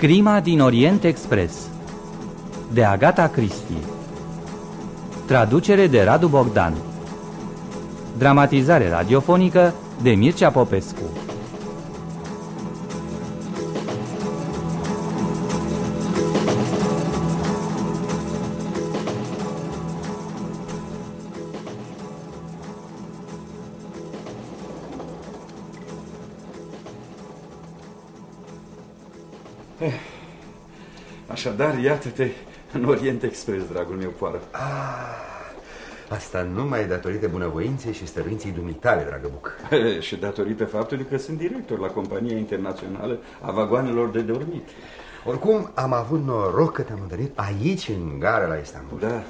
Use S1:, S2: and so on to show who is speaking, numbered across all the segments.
S1: Crima din Orient Express de Agata Christie Traducere de Radu Bogdan. Dramatizare radiofonică de Mircea Popescu
S2: iată-te în Orient Express, dragul meu poară.
S3: Ah, asta numai datorită bunăvoinței și stăruinței dumitale, dragă Buc.
S2: și datorită faptului că sunt director la compania internațională a vagoanelor de dormit.
S3: Oricum, am avut noroc că te-am întâlnit aici, în gara la Istanbul.
S2: Da.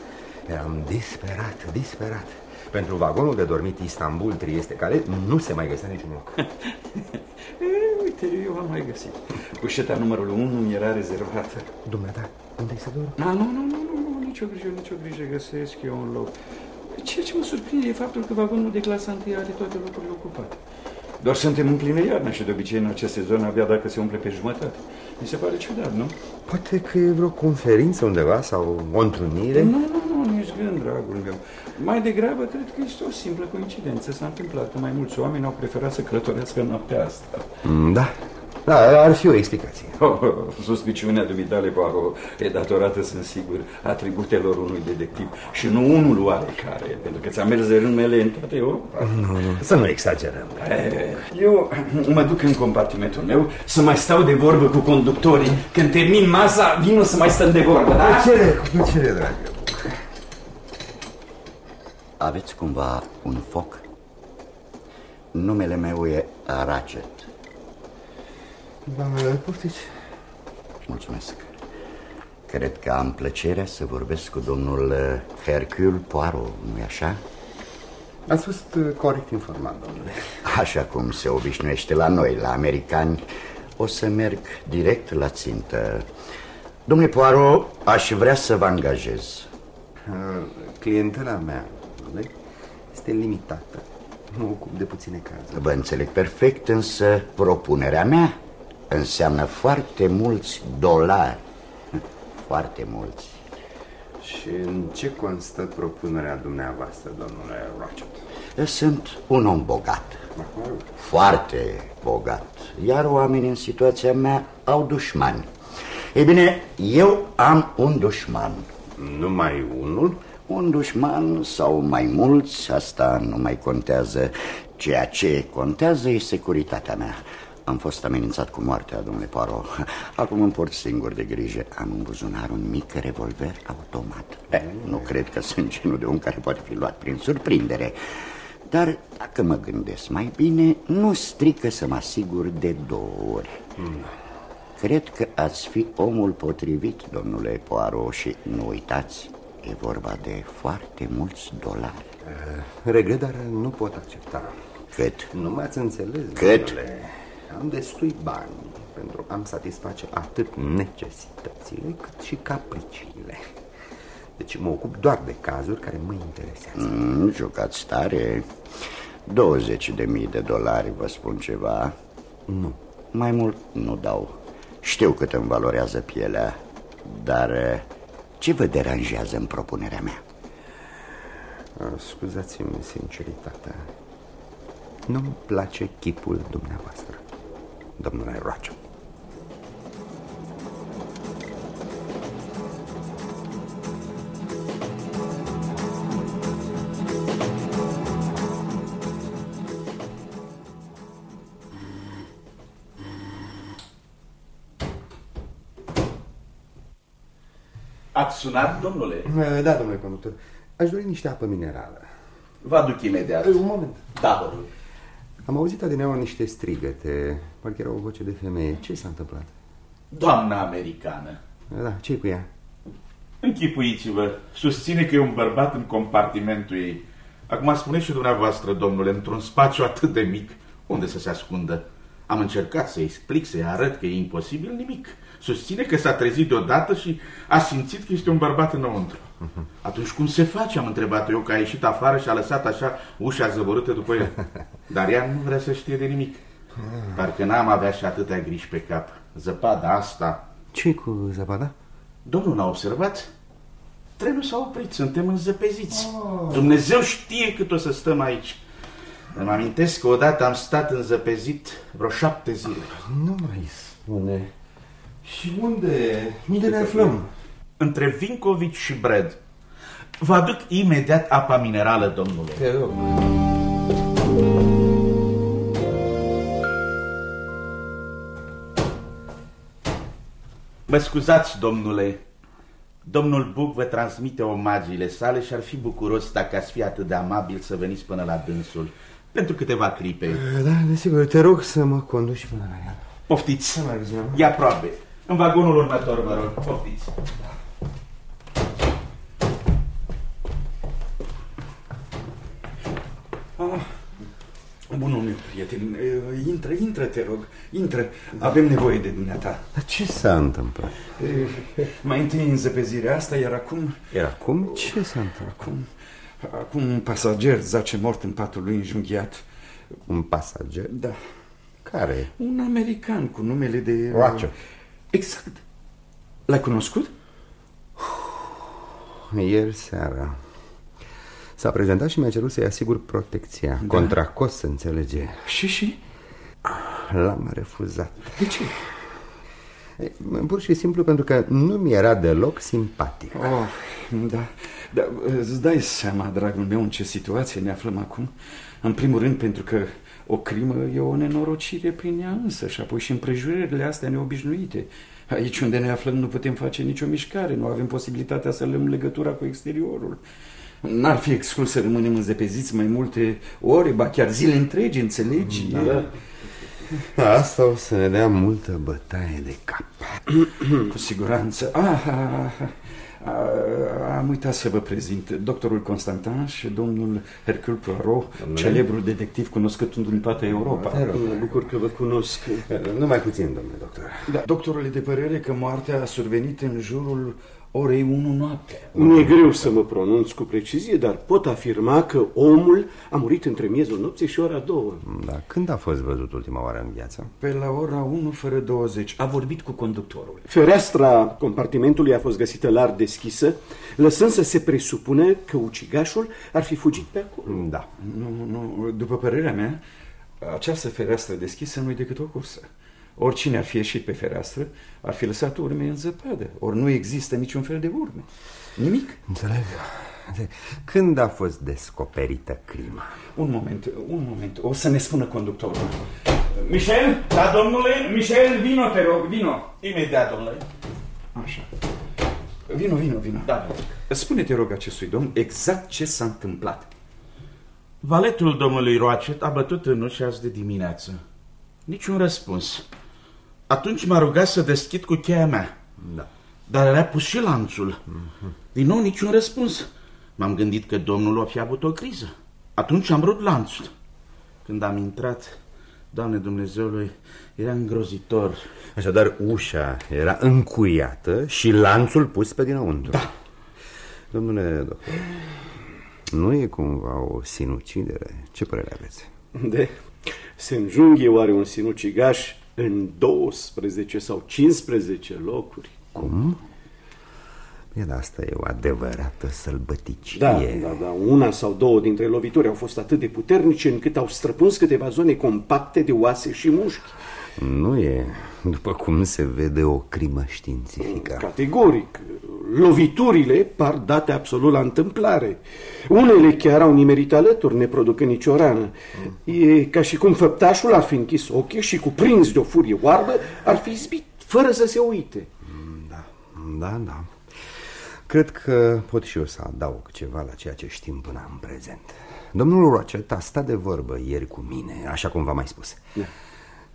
S3: Eram disperat, disperat. Pentru vagonul de dormit Istanbul-Trieste, care nu se mai găsea niciun loc.
S2: e, uite, eu am mai găsit. Cușeta numărul 1 era rezervată.
S3: Dumneata, unde se dorm?
S2: A, nu, nu, nu, nu, nu, nicio grijă, nicio grijă, găsesc eu un loc. Ceea ce mă surprinde e faptul că vagonul de clasa 1 are toate locurile ocupate. Doar suntem în plină iarnă și de obicei în acest sezon abia dacă se umple pe jumătate. Mi se pare ciudat, nu?
S3: Poate că e vreo conferință undeva sau o întrunire?
S2: Nu, nu, nu, nici gând, dragul meu. Mai degrabă, cred că este o simplă coincidență. S-a întâmplat că mai mulți oameni au preferat să călătorească noaptea asta.
S3: Mm, da, da, ar fi o explicație.
S2: Oh, oh, suspiciunea dumitale, Poirot, e datorată, sunt sigur, atributelor unui detectiv și nu unul oarecare, pentru că ți-a mers de râmele în toată Europa.
S3: Nu, nu, să nu exagerăm.
S2: Eu mă duc în compartimentul meu să mai stau de vorbă cu conductorii. Când termin masa, vin să mai stăm de vorbă, da?
S3: Plăcere, cu plăcere, dragă.
S4: Aveți cumva un foc? Numele meu e Ratchet.
S3: Doamne, poftiți.
S4: Mulțumesc. Cred că am plăcerea să vorbesc cu domnul uh, Hercule Poirot, nu-i așa?
S3: Ați fost uh, corect informat, domnule.
S4: Așa cum se obișnuiește la noi, la americani, o să merg direct la țintă. Domnule Poirot, aș vrea să vă angajez.
S3: Uh, Clientela mea, domnule, este limitată. Mă ocup de puține cazuri.
S4: Vă înțeleg perfect, însă propunerea mea înseamnă foarte mulți dolari. Foarte mulți.
S3: Și în ce constă propunerea dumneavoastră, domnule Ratchet?
S4: Sunt un om bogat. Foarte bogat. Iar oamenii în situația mea au dușmani. Ei bine, eu am un dușman.
S3: Numai unul?
S4: Un dușman sau mai mulți, asta nu mai contează. Ceea ce contează e securitatea mea. Am fost amenințat cu moartea, domnule Poirot. Acum îmi port singur de grijă. Am în buzunar un mic revolver automat. Eh, nu cred că sunt genul de om care poate fi luat prin surprindere. Dar dacă mă gândesc mai bine, nu strică să mă asigur de două ori. Mm. Cred că ați fi omul potrivit, domnule Poirot, și nu uitați, e vorba de foarte mulți dolari.
S3: Uh, regret, dar nu pot accepta.
S4: Cât?
S3: Nu m-ați înțeles,
S4: Cât?
S3: Domnule. Am destui bani pentru a-mi satisface atât necesitățile cât și capriciile. Deci mă ocup doar de cazuri care mă interesează.
S4: Mm, jucați tare. 20 de mii de dolari, vă spun ceva.
S3: Nu.
S4: Mai mult nu dau. Știu cât îmi valorează pielea, dar eh, ce vă deranjează în propunerea mea?
S3: Scuzați-mi sinceritatea. Nu-mi place chipul dumneavoastră, domnule Roger.
S5: Sunat, domnule?
S3: Da, domnule conductor. Aș dori niște apă minerală.
S5: Vă aduc imediat.
S3: Un moment.
S5: Da, vă rog.
S3: Am auzit adineauri niște strigăte. Parcă era o voce de femeie. Ce s-a întâmplat?
S5: Doamna americană.
S3: Da, ce cu ea?
S5: Închipuiți-vă, susține că e un bărbat în compartimentul ei. Acum spuneți și dumneavoastră, domnule, într-un spațiu atât de mic, unde să se ascundă? Am încercat să-i explic, să-i arăt că e imposibil nimic. Susține că s-a trezit deodată și a simțit că este un bărbat înăuntru. Atunci cum se face, am întrebat eu, că a ieșit afară și a lăsat așa ușa zăvorâtă după el. Dar ea nu vrea să știe de nimic. Parcă n-am avea și atâtea griji pe cap. Zăpada asta,
S3: ce cu zăpada?
S5: Domnul n-a observat? Trenul s-a oprit, suntem înzăpeziți. Oh. Dumnezeu știe cât o să stăm aici. Îmi amintesc că odată am stat înzăpezit vreo șapte zile.
S3: Nu mai spune. Și unde, unde ne aflăm?
S5: Între Vincovici și Bred. Vă aduc imediat apa minerală, domnule.
S3: Te rog.
S5: Mă scuzați, domnule. Domnul Buc vă transmite omagiile sale și ar fi bucuros dacă ați fi atât de amabil să veniți până la dânsul. Pentru câteva clipe.
S3: Da, desigur, te rog să mă conduci până la el.
S5: Poftiți.
S3: Să mergem.
S5: Ia probe. În vagonul următor, vă rog. Poftiți.
S2: Ah, bunul meu prieten, eh, intră, intră, te rog, intră. Avem nevoie de dumneata.
S3: Dar ce s-a întâmplat?
S2: Eh, Mai întâi înzăpezirea asta, iar acum...
S3: Era cum? Ce s-a întâmplat?
S2: Acum, acum un pasager zace mort în patul lui înjunghiat.
S3: Un pasager?
S2: Da,
S3: Care?
S2: un american cu numele de...
S3: Roger.
S2: Exact. L-ai cunoscut?
S3: Ieri seara. S-a prezentat și mi-a cerut să-i asigur protecția. Da. Contra cost, se înțelege.
S2: Și, și?
S3: L-am refuzat.
S2: De ce?
S3: E, Pur și simplu pentru că nu mi era deloc simpatic.
S2: Oh, da, da, îți dai seama, dragul meu, în ce situație ne aflăm acum? În primul rând pentru că o crimă e o nenorocire prin ea însă și apoi și împrejurările astea neobișnuite. Aici unde ne aflăm nu putem face nicio mișcare, nu avem posibilitatea să luăm legătura cu exteriorul. N-ar fi exclus să rămânem înzepeziți mai multe ore, ba chiar zile întregi, înțelegi?
S3: Da. Asta o să ne dea multă bătaie de cap.
S2: Cu siguranță. Ah, ah, ah, ah, am uitat să vă prezint doctorul Constantin și domnul Hercule Poirot, celebrul detectiv cunoscut în toată Europa.
S3: Te rog.
S6: Mă bucur că vă cunosc.
S3: Numai puțin, domnule doctor.
S2: Da, doctorul e de părere că moartea a survenit în jurul orei 1 noapte.
S6: Mi-e greu să mă pronunț cu precizie, dar pot afirma că omul a murit între miezul nopții și ora două.
S3: Da, când a fost văzut ultima oară în viață?
S2: Pe la ora 1 fără 20 a vorbit cu conductorul.
S6: Fereastra compartimentului a fost găsită larg deschisă, lăsând să se presupune că ucigașul ar fi fugit pe acolo.
S3: Da.
S2: Nu, nu, după părerea mea, această fereastră deschisă nu e decât o cursă. Oricine ar fi ieșit pe fereastră, ar fi lăsat urme în zăpadă. Ori nu există niciun fel de urme. Nimic.
S3: Înțeleg. Când a fost descoperită crima?
S2: Un moment, un moment. O să ne spună conductorul.
S5: Michel? Da, domnule? Michel, vino, te rog, vino. Imediat, domnule.
S2: Așa. Vino, vino, vino.
S5: Da.
S2: Spune, te rog, acestui domn exact ce s-a întâmplat.
S5: Valetul domnului Roacet a bătut în ușa azi de dimineață. Niciun răspuns. Atunci m-a rugat să deschid cu cheia mea.
S3: Da.
S5: Dar le-a pus și lanțul. Din nou niciun răspuns. M-am gândit că domnul o fi avut o criză. Atunci am rupt lanțul. Când am intrat, Doamne Dumnezeului, era îngrozitor.
S3: Așadar, ușa era încuiată și lanțul pus pe dinăuntru. Da. Domnule doctor, nu e cumva o sinucidere? Ce părere aveți?
S6: De se înjunghe oare un sinucigaș în 12 sau 15 locuri?
S3: Cum? Bine, dar asta e o adevărată sălbăticie.
S6: Da, da, da. Una sau două dintre lovituri au fost atât de puternice încât au străpuns câteva zone compacte de oase și mușchi.
S3: Nu e, după cum se vede, o crimă științifică.
S6: Categoric. Loviturile par date absolut la întâmplare. Unele chiar au nimerit alături, neproducând nicio rană. E ca și cum făptașul ar fi închis ochii și, cuprins de o furie oarbă, ar fi zbit, fără să se uite.
S3: Da, da, da. Cred că pot și eu să adaug ceva la ceea ce știm până în prezent. Domnul Rocet a stat de vorbă ieri cu mine, așa cum v-am mai spus.
S6: Da.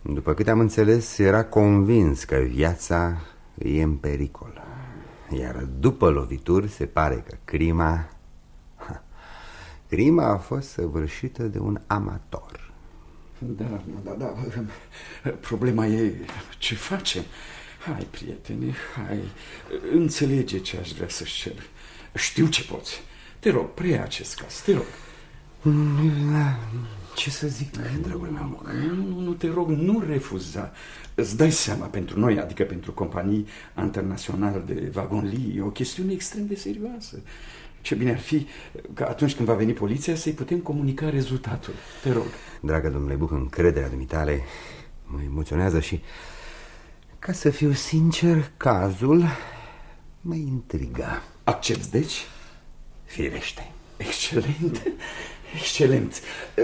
S3: După câte am înțeles, era convins că viața e în pericol. Iar după lovituri se pare că crima... ha, Crima a fost săvârșită de un amator.
S2: Da, da, da. Problema e ce facem. Hai, prietene, hai. Înțelege ce aș vrea să-și cer. Știu ce poți. Te rog, preia acest caz, te rog.
S3: Ce să zic, dragul meu?
S2: Nu, nu, nu, te rog, nu refuza. Îți dai seama, pentru noi, adică pentru companii internaționale de vagonlii, e o chestiune extrem de serioasă. Ce bine ar fi ca atunci când va veni poliția să-i putem comunica rezultatul. Te rog.
S3: Dragă domnule Buc, încrederea dumitale mă emoționează și, ca să fiu sincer, cazul mă intriga.
S2: Accepți, deci?
S3: Firește.
S2: Excelent. Excelent.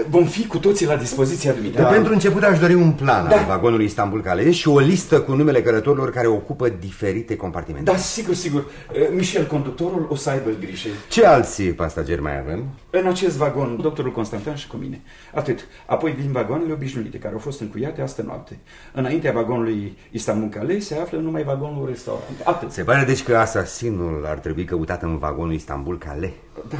S2: Vom fi cu toții la dispoziția dumitale.
S3: Da. Pentru început aș dori un plan da. al vagonului Istanbul Caleș și o listă cu numele călătorilor care ocupă diferite compartimente.
S2: Da, sigur, sigur. Eh, Michel, conductorul, o să aibă grijă.
S3: Ce alții pasageri mai avem?
S2: În acest vagon, doctorul Constantin și cu mine. Atât. Apoi vin vagoanele obișnuite, care au fost încuiate astă noapte. Înaintea vagonului Istanbul Caleș se află numai vagonul restaurant. Atât.
S3: Se pare deci că asasinul ar trebui căutat în vagonul Istanbul Caleș.
S2: Da,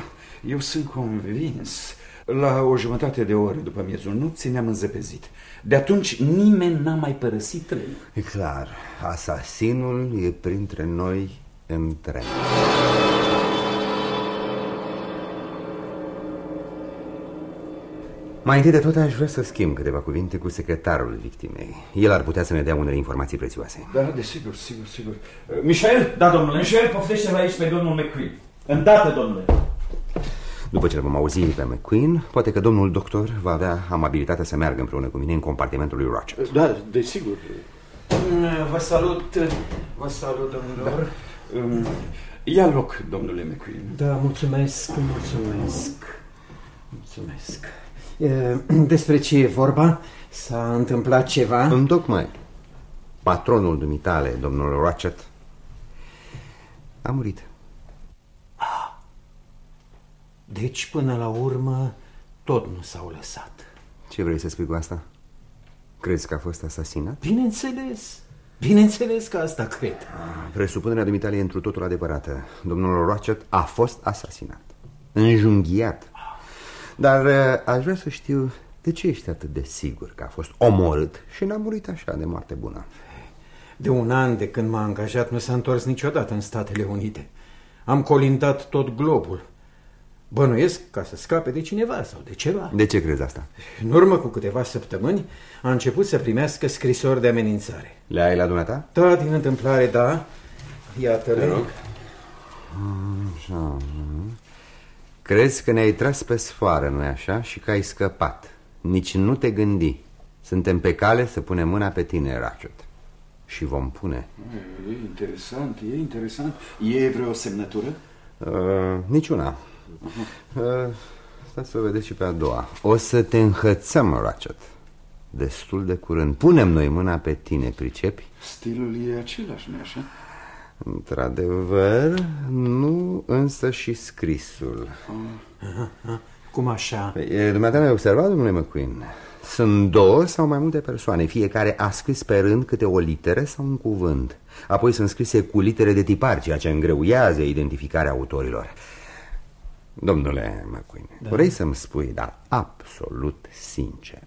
S2: eu sunt convins. La o jumătate de oră după miezul nopții ne-am înzăpezit. De atunci nimeni n-a mai părăsit trenul.
S3: E clar, asasinul e printre noi în tren. Mai întâi de tot aș vrea să schimb câteva cuvinte cu secretarul victimei. El ar putea să ne dea unele informații prețioase.
S2: Da, desigur, sigur, sigur. Uh, Michel?
S7: Da, domnule. Michel, poftește-l aici pe domnul McQueen. Îndată, domnule.
S3: După ce îl vom auzi pe McQueen, poate că domnul doctor va avea amabilitatea să meargă împreună cu mine în compartimentul lui Roger.
S6: Da, desigur.
S7: Mm, Vă salut, vă salut, domnilor.
S2: Um, Ia loc, domnule McQueen.
S8: Da, mulțumesc, mulțumesc. Mulțumesc. E, Despre ce e vorba? S-a întâmplat ceva?
S3: Întocmai, patronul dumitale, domnul Ratchet, a murit.
S8: Deci, până la urmă, tot nu s-au lăsat.
S3: Ce vrei să spui cu asta? Crezi că a fost asasinat?
S8: Bineînțeles. Bineînțeles că asta cred.
S3: Presupunerea dumitale e întru totul adevărată. Domnul Ratchet a fost asasinat. Înjunghiat. Dar uh, aș vrea să știu de ce ești atât de sigur că a fost omorât și n-a murit așa de moarte bună.
S8: De un an de când m-a angajat nu s-a întors niciodată în Statele Unite. Am colindat tot globul. Bănuiesc ca să scape de cineva sau de ceva.
S3: De ce crezi asta?
S8: În urmă cu câteva săptămâni a început să primească scrisori de amenințare.
S3: Le ai la dumneata?
S8: Da, din întâmplare, da. Iată-le.
S3: Așa. Crezi că ne-ai tras pe sfoară, nu-i așa? Și că ai scăpat. Nici nu te gândi. Suntem pe cale să punem mâna pe tine, Ratchet. Și vom pune.
S2: E interesant, e interesant. E vreo semnătură?
S3: Uh, niciuna. Uh, stați să o vedeți și pe a doua. O să te înhățăm, Ratchet. Destul de curând. Punem noi mâna pe tine, pricepi?
S2: Stilul e același, nu așa?
S3: Într-adevăr, nu însă și scrisul.
S8: Cum așa?
S3: E, dumneata mi-ai observat, domnule McQueen? Sunt două sau mai multe persoane. Fiecare a scris pe rând câte o literă sau un cuvânt. Apoi sunt scrise cu litere de tipar, ceea ce îngreuiază identificarea autorilor. Domnule McQueen, da. vrei să-mi spui, dar absolut sincer,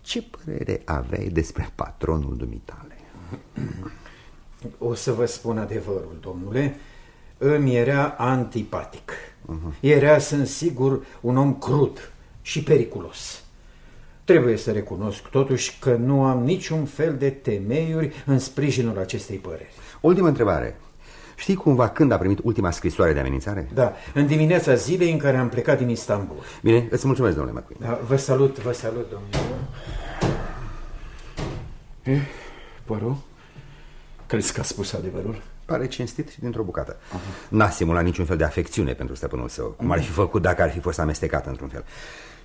S3: ce părere aveai despre patronul dumitale?
S8: O să vă spun adevărul, domnule. Îmi era antipatic. Era, sunt sigur, un om crud și periculos. Trebuie să recunosc totuși că nu am niciun fel de temeiuri în sprijinul acestei păreri.
S3: Ultima întrebare. Știi cumva când a primit ultima scrisoare de amenințare?
S8: Da, în dimineața zilei în care am plecat din Istanbul.
S3: Bine, îți mulțumesc, domnule McQueen.
S8: Da, vă salut, vă salut, domnule.
S2: E, Poirot? Crezi că a spus adevărul?
S3: Pare cinstit și dintr-o bucată. N-a simulat niciun fel de afecțiune pentru stăpânul său, cum ar fi făcut dacă ar fi fost amestecat într-un fel.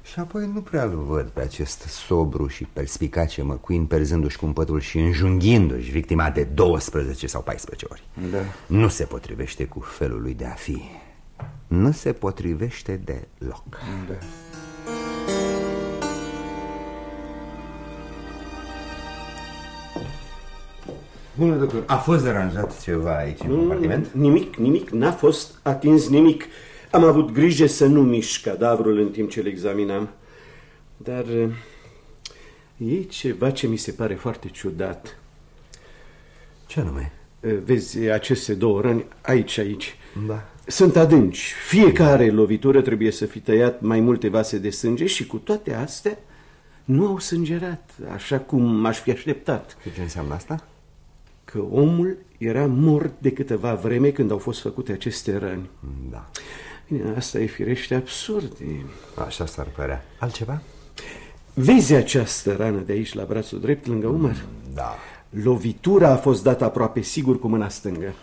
S3: Și apoi nu prea îl văd pe acest sobru și perspicace McQueen perzându-și cumpătul și înjunghindu-și victima de 12 sau 14 ori.
S2: Da.
S3: Nu se potrivește cu felul lui de a fi. Nu se potrivește deloc.
S2: Da.
S3: Bună, doctor, a fost deranjat ceva aici în compartiment?
S6: Nimic, nimic, n-a fost atins nimic. Am avut grijă să nu mișc cadavrul în timp ce îl examinam. Dar eh, e ceva ce mi se pare foarte ciudat.
S3: Ce anume?
S6: Eh, Vezi aceste două răni aici, aici.
S3: Da.
S6: Sunt adânci. Fiecare lovitură trebuie să fi tăiat mai multe vase de sânge și cu toate astea nu au sângerat, așa cum aș fi așteptat.
S3: Și ce înseamnă asta?
S6: Că omul era mort de câteva vreme când au fost făcute aceste răni.
S3: Da.
S6: Bine, asta e firește absurd.
S3: Așa s-ar părea. Altceva?
S6: Vezi această rană de aici la brațul drept, lângă umăr?
S3: Da.
S6: Lovitura a fost dată aproape sigur cu mâna stângă.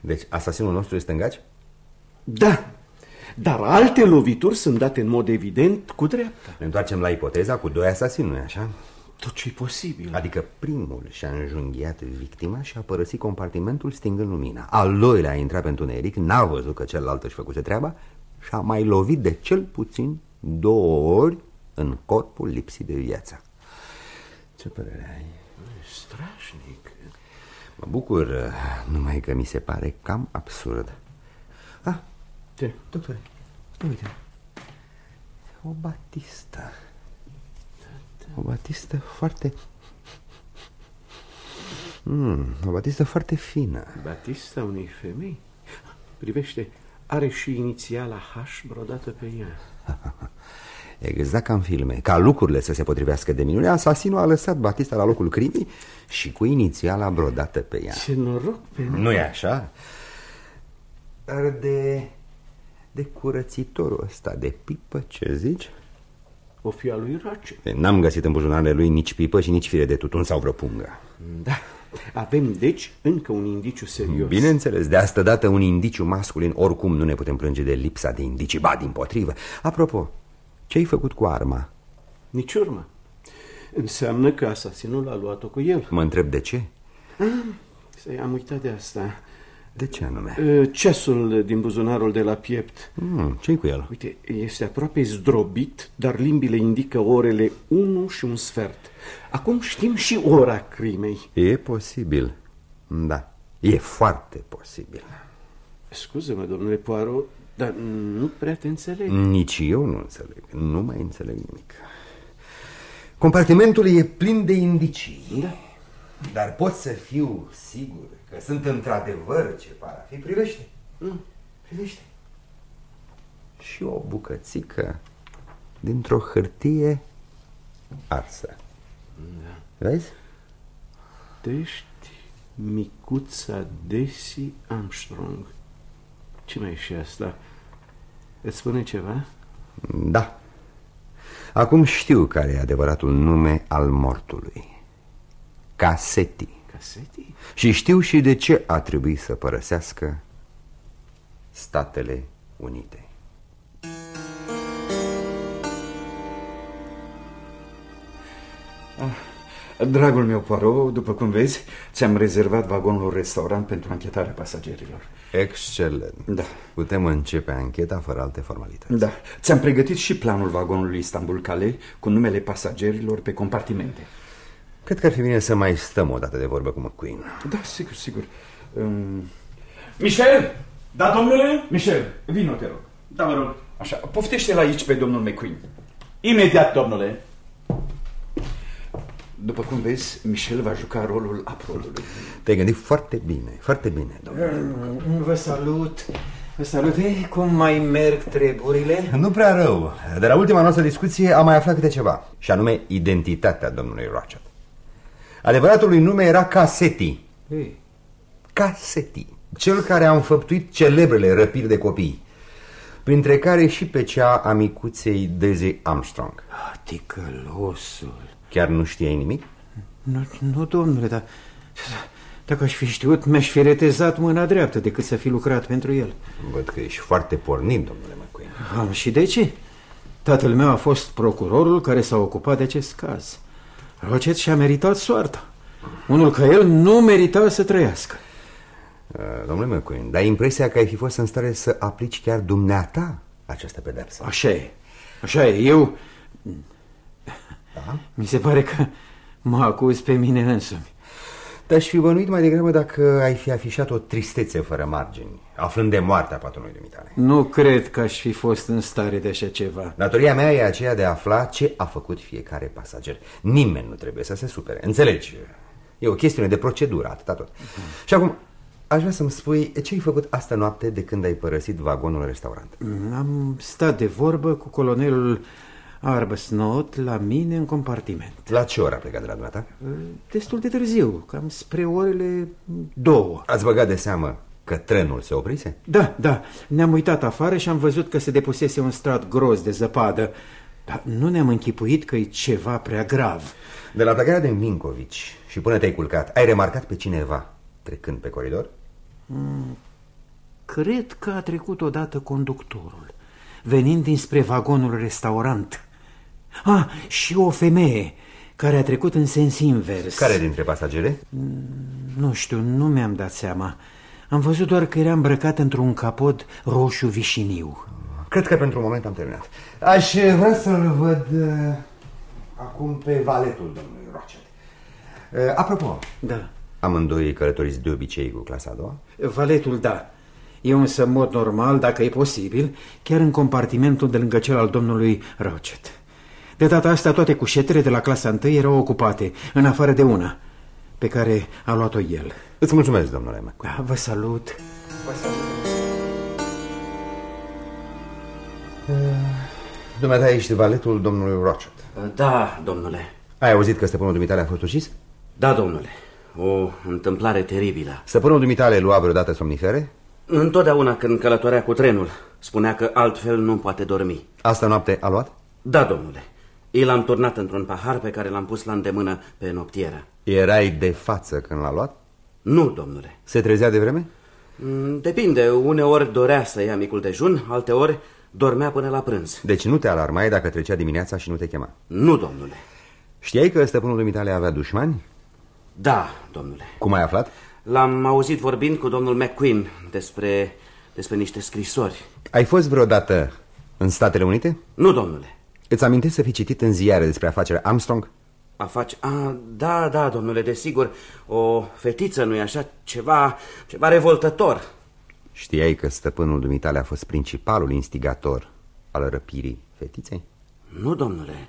S3: Deci asasinul nostru este îngaci?
S6: Da, dar alte lovituri sunt date în mod evident cu dreapta.
S3: Ne întoarcem la ipoteza cu doi asasini, nu așa?
S6: Tot ce e posibil.
S3: Adică primul și-a înjunghiat victima și a părăsit compartimentul stingând lumina. Al doilea a intrat pe întuneric, n-a văzut că celălalt își făcuse treaba și a mai lovit de cel puțin două ori în corpul lipsit de viață. Ce părere ai?
S6: Strașnic.
S3: Mă bucur, numai că mi se pare cam absurd. Ah,
S6: Ce?
S3: doctore, uite, o batistă. O batistă foarte... Mm, o batistă foarte fină.
S6: Batista unei femei? Privește, are și inițiala H brodată pe ea.
S3: Exact ca în filme. Ca lucrurile să se potrivească de minune, asasinul a lăsat Batista la locul crimii și cu inițiala brodată pe ea.
S6: Ce noroc pe
S3: Nu e așa? Dar de... de curățitorul ăsta de pipă, ce zici?
S6: O fi a lui Race.
S3: N-am găsit în buzunarele lui nici pipă și nici fire de tutun sau vreo pungă.
S6: Da. Avem, deci, încă un indiciu serios.
S3: Bineînțeles, de asta dată un indiciu masculin, oricum nu ne putem plânge de lipsa de indicii, ba din potrivă. Apropo, ce-ai făcut cu arma?
S6: Nici urmă. Înseamnă că asasinul a luat-o cu el.
S3: Mă întreb de ce?
S6: Să am uitat de asta.
S3: De ce anume?
S6: Uh, Ceasul din buzunarul de la piept.
S3: Hmm, ce cu el?
S6: Uite, este aproape zdrobit, dar limbile indică orele 1 și un sfert. Acum știm și ora crimei.
S3: E posibil. Da, e foarte posibil.
S6: Scuză-mă, domnule Poirot, dar nu prea te înțeleg.
S3: Nici eu nu înțeleg, nu mai înțeleg nimic. Compartimentul e plin de indicii.
S6: Da.
S3: Dar pot să fiu sigur că sunt într-adevăr ce par a fi. Privește.
S6: Mm.
S3: Privește. Și o bucățică dintr-o hârtie arsă. Da. Vezi?
S6: Tești micuța Desi Armstrong. Ce mai e și asta? Îți spune ceva?
S3: Da. Acum știu care e adevăratul nume al mortului. Caseti.
S6: Caseti?
S3: Și știu și de ce a trebuit să părăsească Statele Unite.
S2: Dragul meu Poirot, după cum vezi, ți-am rezervat vagonul restaurant pentru anchetarea pasagerilor.
S3: Excelent.
S2: Da.
S3: Putem începe ancheta fără alte formalități.
S2: Da, ți-am pregătit și planul vagonului Istanbul-Calais cu numele pasagerilor pe compartimente.
S3: Cred că ar fi bine să mai stăm o dată de vorbă cu McQueen.
S2: Da, sigur, sigur. Um... Michel!
S7: Da, domnule?
S2: Michel, vino, te rog.
S7: Da, vă rog.
S2: Așa, poftește-l aici pe domnul McQueen.
S7: Imediat, domnule.
S2: După cum vezi, Michel va juca rolul aprolului.
S3: Te-ai gândit foarte bine, foarte bine, domnule.
S8: Vă salut. Vă salut. Ei, cum mai merg treburile?
S3: Nu prea rău. De la ultima noastră discuție am mai aflat câte ceva, și anume identitatea domnului Rochard. Adevăratul lui nume era Caseti.
S8: Ei,
S3: Caseti, cel care a înfăptuit celebrele răpiri de copii, printre care și pe cea a micuței Daisy Armstrong.
S8: ticălosul.
S3: Chiar nu știai nimic?
S8: Nu, nu, domnule, dar dacă aș fi știut, mi-aș fi retezat mâna dreaptă decât să fi lucrat pentru el.
S3: Văd că ești foarte pornit, domnule McQueen.
S8: Am și de ce? Tatăl meu a fost procurorul care s-a ocupat de acest caz. Rocet și-a meritat soarta. Unul ca el nu merita să trăiască.
S3: Uh, Domnule McQueen, dai impresia că ai fi fost în stare să aplici chiar dumneata această pedepsă.
S8: Așa e. Așa e. Eu...
S3: Da?
S8: Mi se pare că mă acuz pe mine însumi.
S3: Te-aș fi bănuit mai degrabă dacă ai fi afișat o tristețe fără margini, aflând de moartea patronului dumitale.
S8: Nu cred că aș fi fost în stare de așa ceva.
S3: Datoria mea e aceea de a afla ce a făcut fiecare pasager. Nimeni nu trebuie să se supere. Înțelegi? E o chestiune de procedură, atâta tot. Și acum, Aș vrea să-mi spui ce ai făcut asta noapte de când ai părăsit vagonul restaurant.
S8: Am stat de vorbă cu colonelul Arbesnot la mine în compartiment.
S3: La ce oră a plecat de la dumneata?
S8: Destul de târziu, cam spre orele două.
S3: Ați băgat de seamă că trenul se oprise?
S8: Da, da. Ne-am uitat afară și am văzut că se depusese un strat gros de zăpadă. Dar nu ne-am închipuit că e ceva prea grav.
S3: De la plecarea de Vincovici și până te-ai culcat, ai remarcat pe cineva trecând pe coridor?
S8: Mm, cred că a trecut odată conductorul, venind dinspre vagonul restaurant. Ah, și o femeie care a trecut în sens invers.
S3: Care dintre pasagere?
S8: Nu știu, nu mi-am dat seama. Am văzut doar că era îmbrăcat într-un capot roșu vișiniu.
S3: Cred că pentru un moment am terminat. Aș vrea să-l văd uh, acum pe valetul domnului Rochet. Uh, apropo,
S8: Da.
S3: amândoi călătoriți de obicei cu clasa a doua?
S8: Valetul, da. Eu însă, în mod normal, dacă e posibil, chiar în compartimentul de lângă cel al domnului Rochet. De data asta, toate cușetele de la clasa întâi erau ocupate, în afară de una, pe care a luat-o el.
S3: Îți mulțumesc, domnule Mac.
S8: Da, vă salut. Vă salut.
S3: Dumneata ești valetul domnului Rochet.
S9: Da, domnule.
S3: Ai auzit că stăpânul dumitale a fost ucis?
S9: Da, domnule. O întâmplare teribilă.
S3: Stăpânul dumitale lua vreodată somnifere?
S9: Întotdeauna când călătorea cu trenul, spunea că altfel nu poate dormi.
S3: Asta noapte a luat?
S9: Da, domnule. I l-am turnat într-un pahar pe care l-am pus la îndemână pe noptieră.
S3: Erai de față când l-a luat?
S9: Nu, domnule.
S3: Se trezea de vreme?
S9: Mm, Depinde. Uneori dorea să ia micul dejun, alteori dormea până la prânz.
S3: Deci nu te alarmai dacă trecea dimineața și nu te chema.
S9: Nu, domnule.
S3: Știai că stăpânul dumitale avea dușmani?
S9: Da, domnule.
S3: Cum ai aflat?
S9: L-am auzit vorbind cu domnul McQueen despre, despre niște scrisori.
S3: Ai fost vreodată în Statele Unite?
S9: Nu, domnule.
S3: Îți amintești să fi citit în ziare despre afacerea Armstrong?
S9: A face... A, da, da, domnule, desigur. O fetiță, nu-i așa? Ceva, ceva revoltător.
S3: Știai că stăpânul dumitale a fost principalul instigator al răpirii fetiței?
S9: Nu, domnule.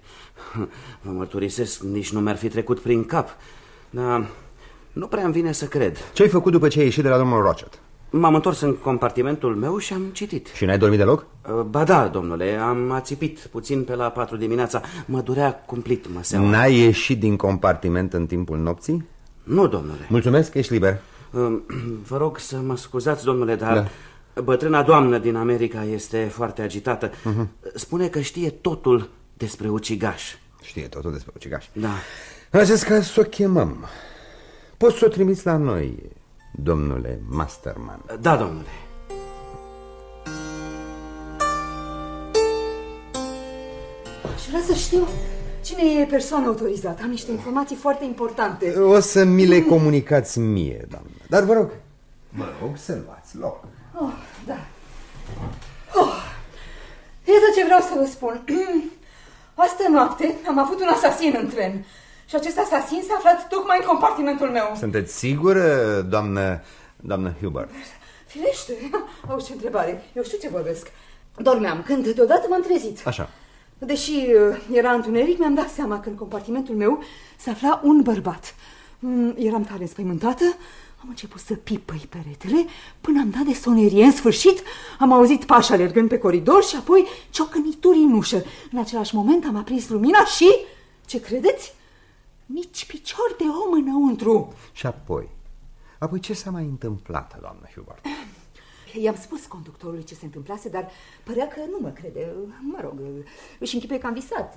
S9: Vă mărturisesc, nici nu mi-ar fi trecut prin cap. Dar nu prea îmi vine să cred.
S3: Ce ai făcut după ce ai ieșit de la domnul Rochet?
S9: M-am întors în compartimentul meu și am citit.
S3: Și n-ai dormit deloc?
S9: Uh, Ba da, domnule, am ațipit puțin pe la patru dimineața. Mă durea cumplit măseaua.
S3: N-ai ieșit din compartiment în timpul nopții?
S9: Nu, domnule.
S3: Mulțumesc că ești liber.
S9: Uh, Vă rog să mă scuzați, domnule, dar da. bătrâna doamnă din America este foarte agitată.
S3: Mhm.
S9: Spune că știe totul despre ucigaș.
S3: Știe totul despre ucigaș.
S9: Da.
S3: În acest caz să o chemăm. Poți să o trimiți la noi, domnule Masterman.
S9: Da, domnule.
S10: Și vreau să știu cine e persoana autorizată. Am niște informații foarte importante.
S3: O să mi le comunicați mie, doamnă. Dar vă rog, vă rog să luați loc.
S10: Oh, da. Oh. Iată ce vreau să vă spun. Astă noapte am avut un asasin în tren. Și acest asasin s-a aflat tocmai în compartimentul meu.
S3: Sunteți sigură, doamnă, doamnă Hubert?
S10: Firește. Auzi ce întrebare. Eu știu ce vorbesc. Dormeam când deodată m-am trezit.
S3: Așa.
S10: Deși uh, era întuneric, mi-am dat seama că în compartimentul meu se afla un bărbat. Mm, Eram tare înspăimântată, am început să pipăi peretele până am dat de sonerie. În sfârșit am auzit pași alergând pe coridor și apoi ciocănituri în ușă. În același moment am aprins lumina și, ce credeți? Nici picior de om înăuntru.
S3: Și apoi? Apoi ce s-a mai întâmplat, doamnă Hubert?
S10: I-am spus conductorului ce se întâmplase, dar părea că nu mă crede. Mă rog, își închipuie că am visat.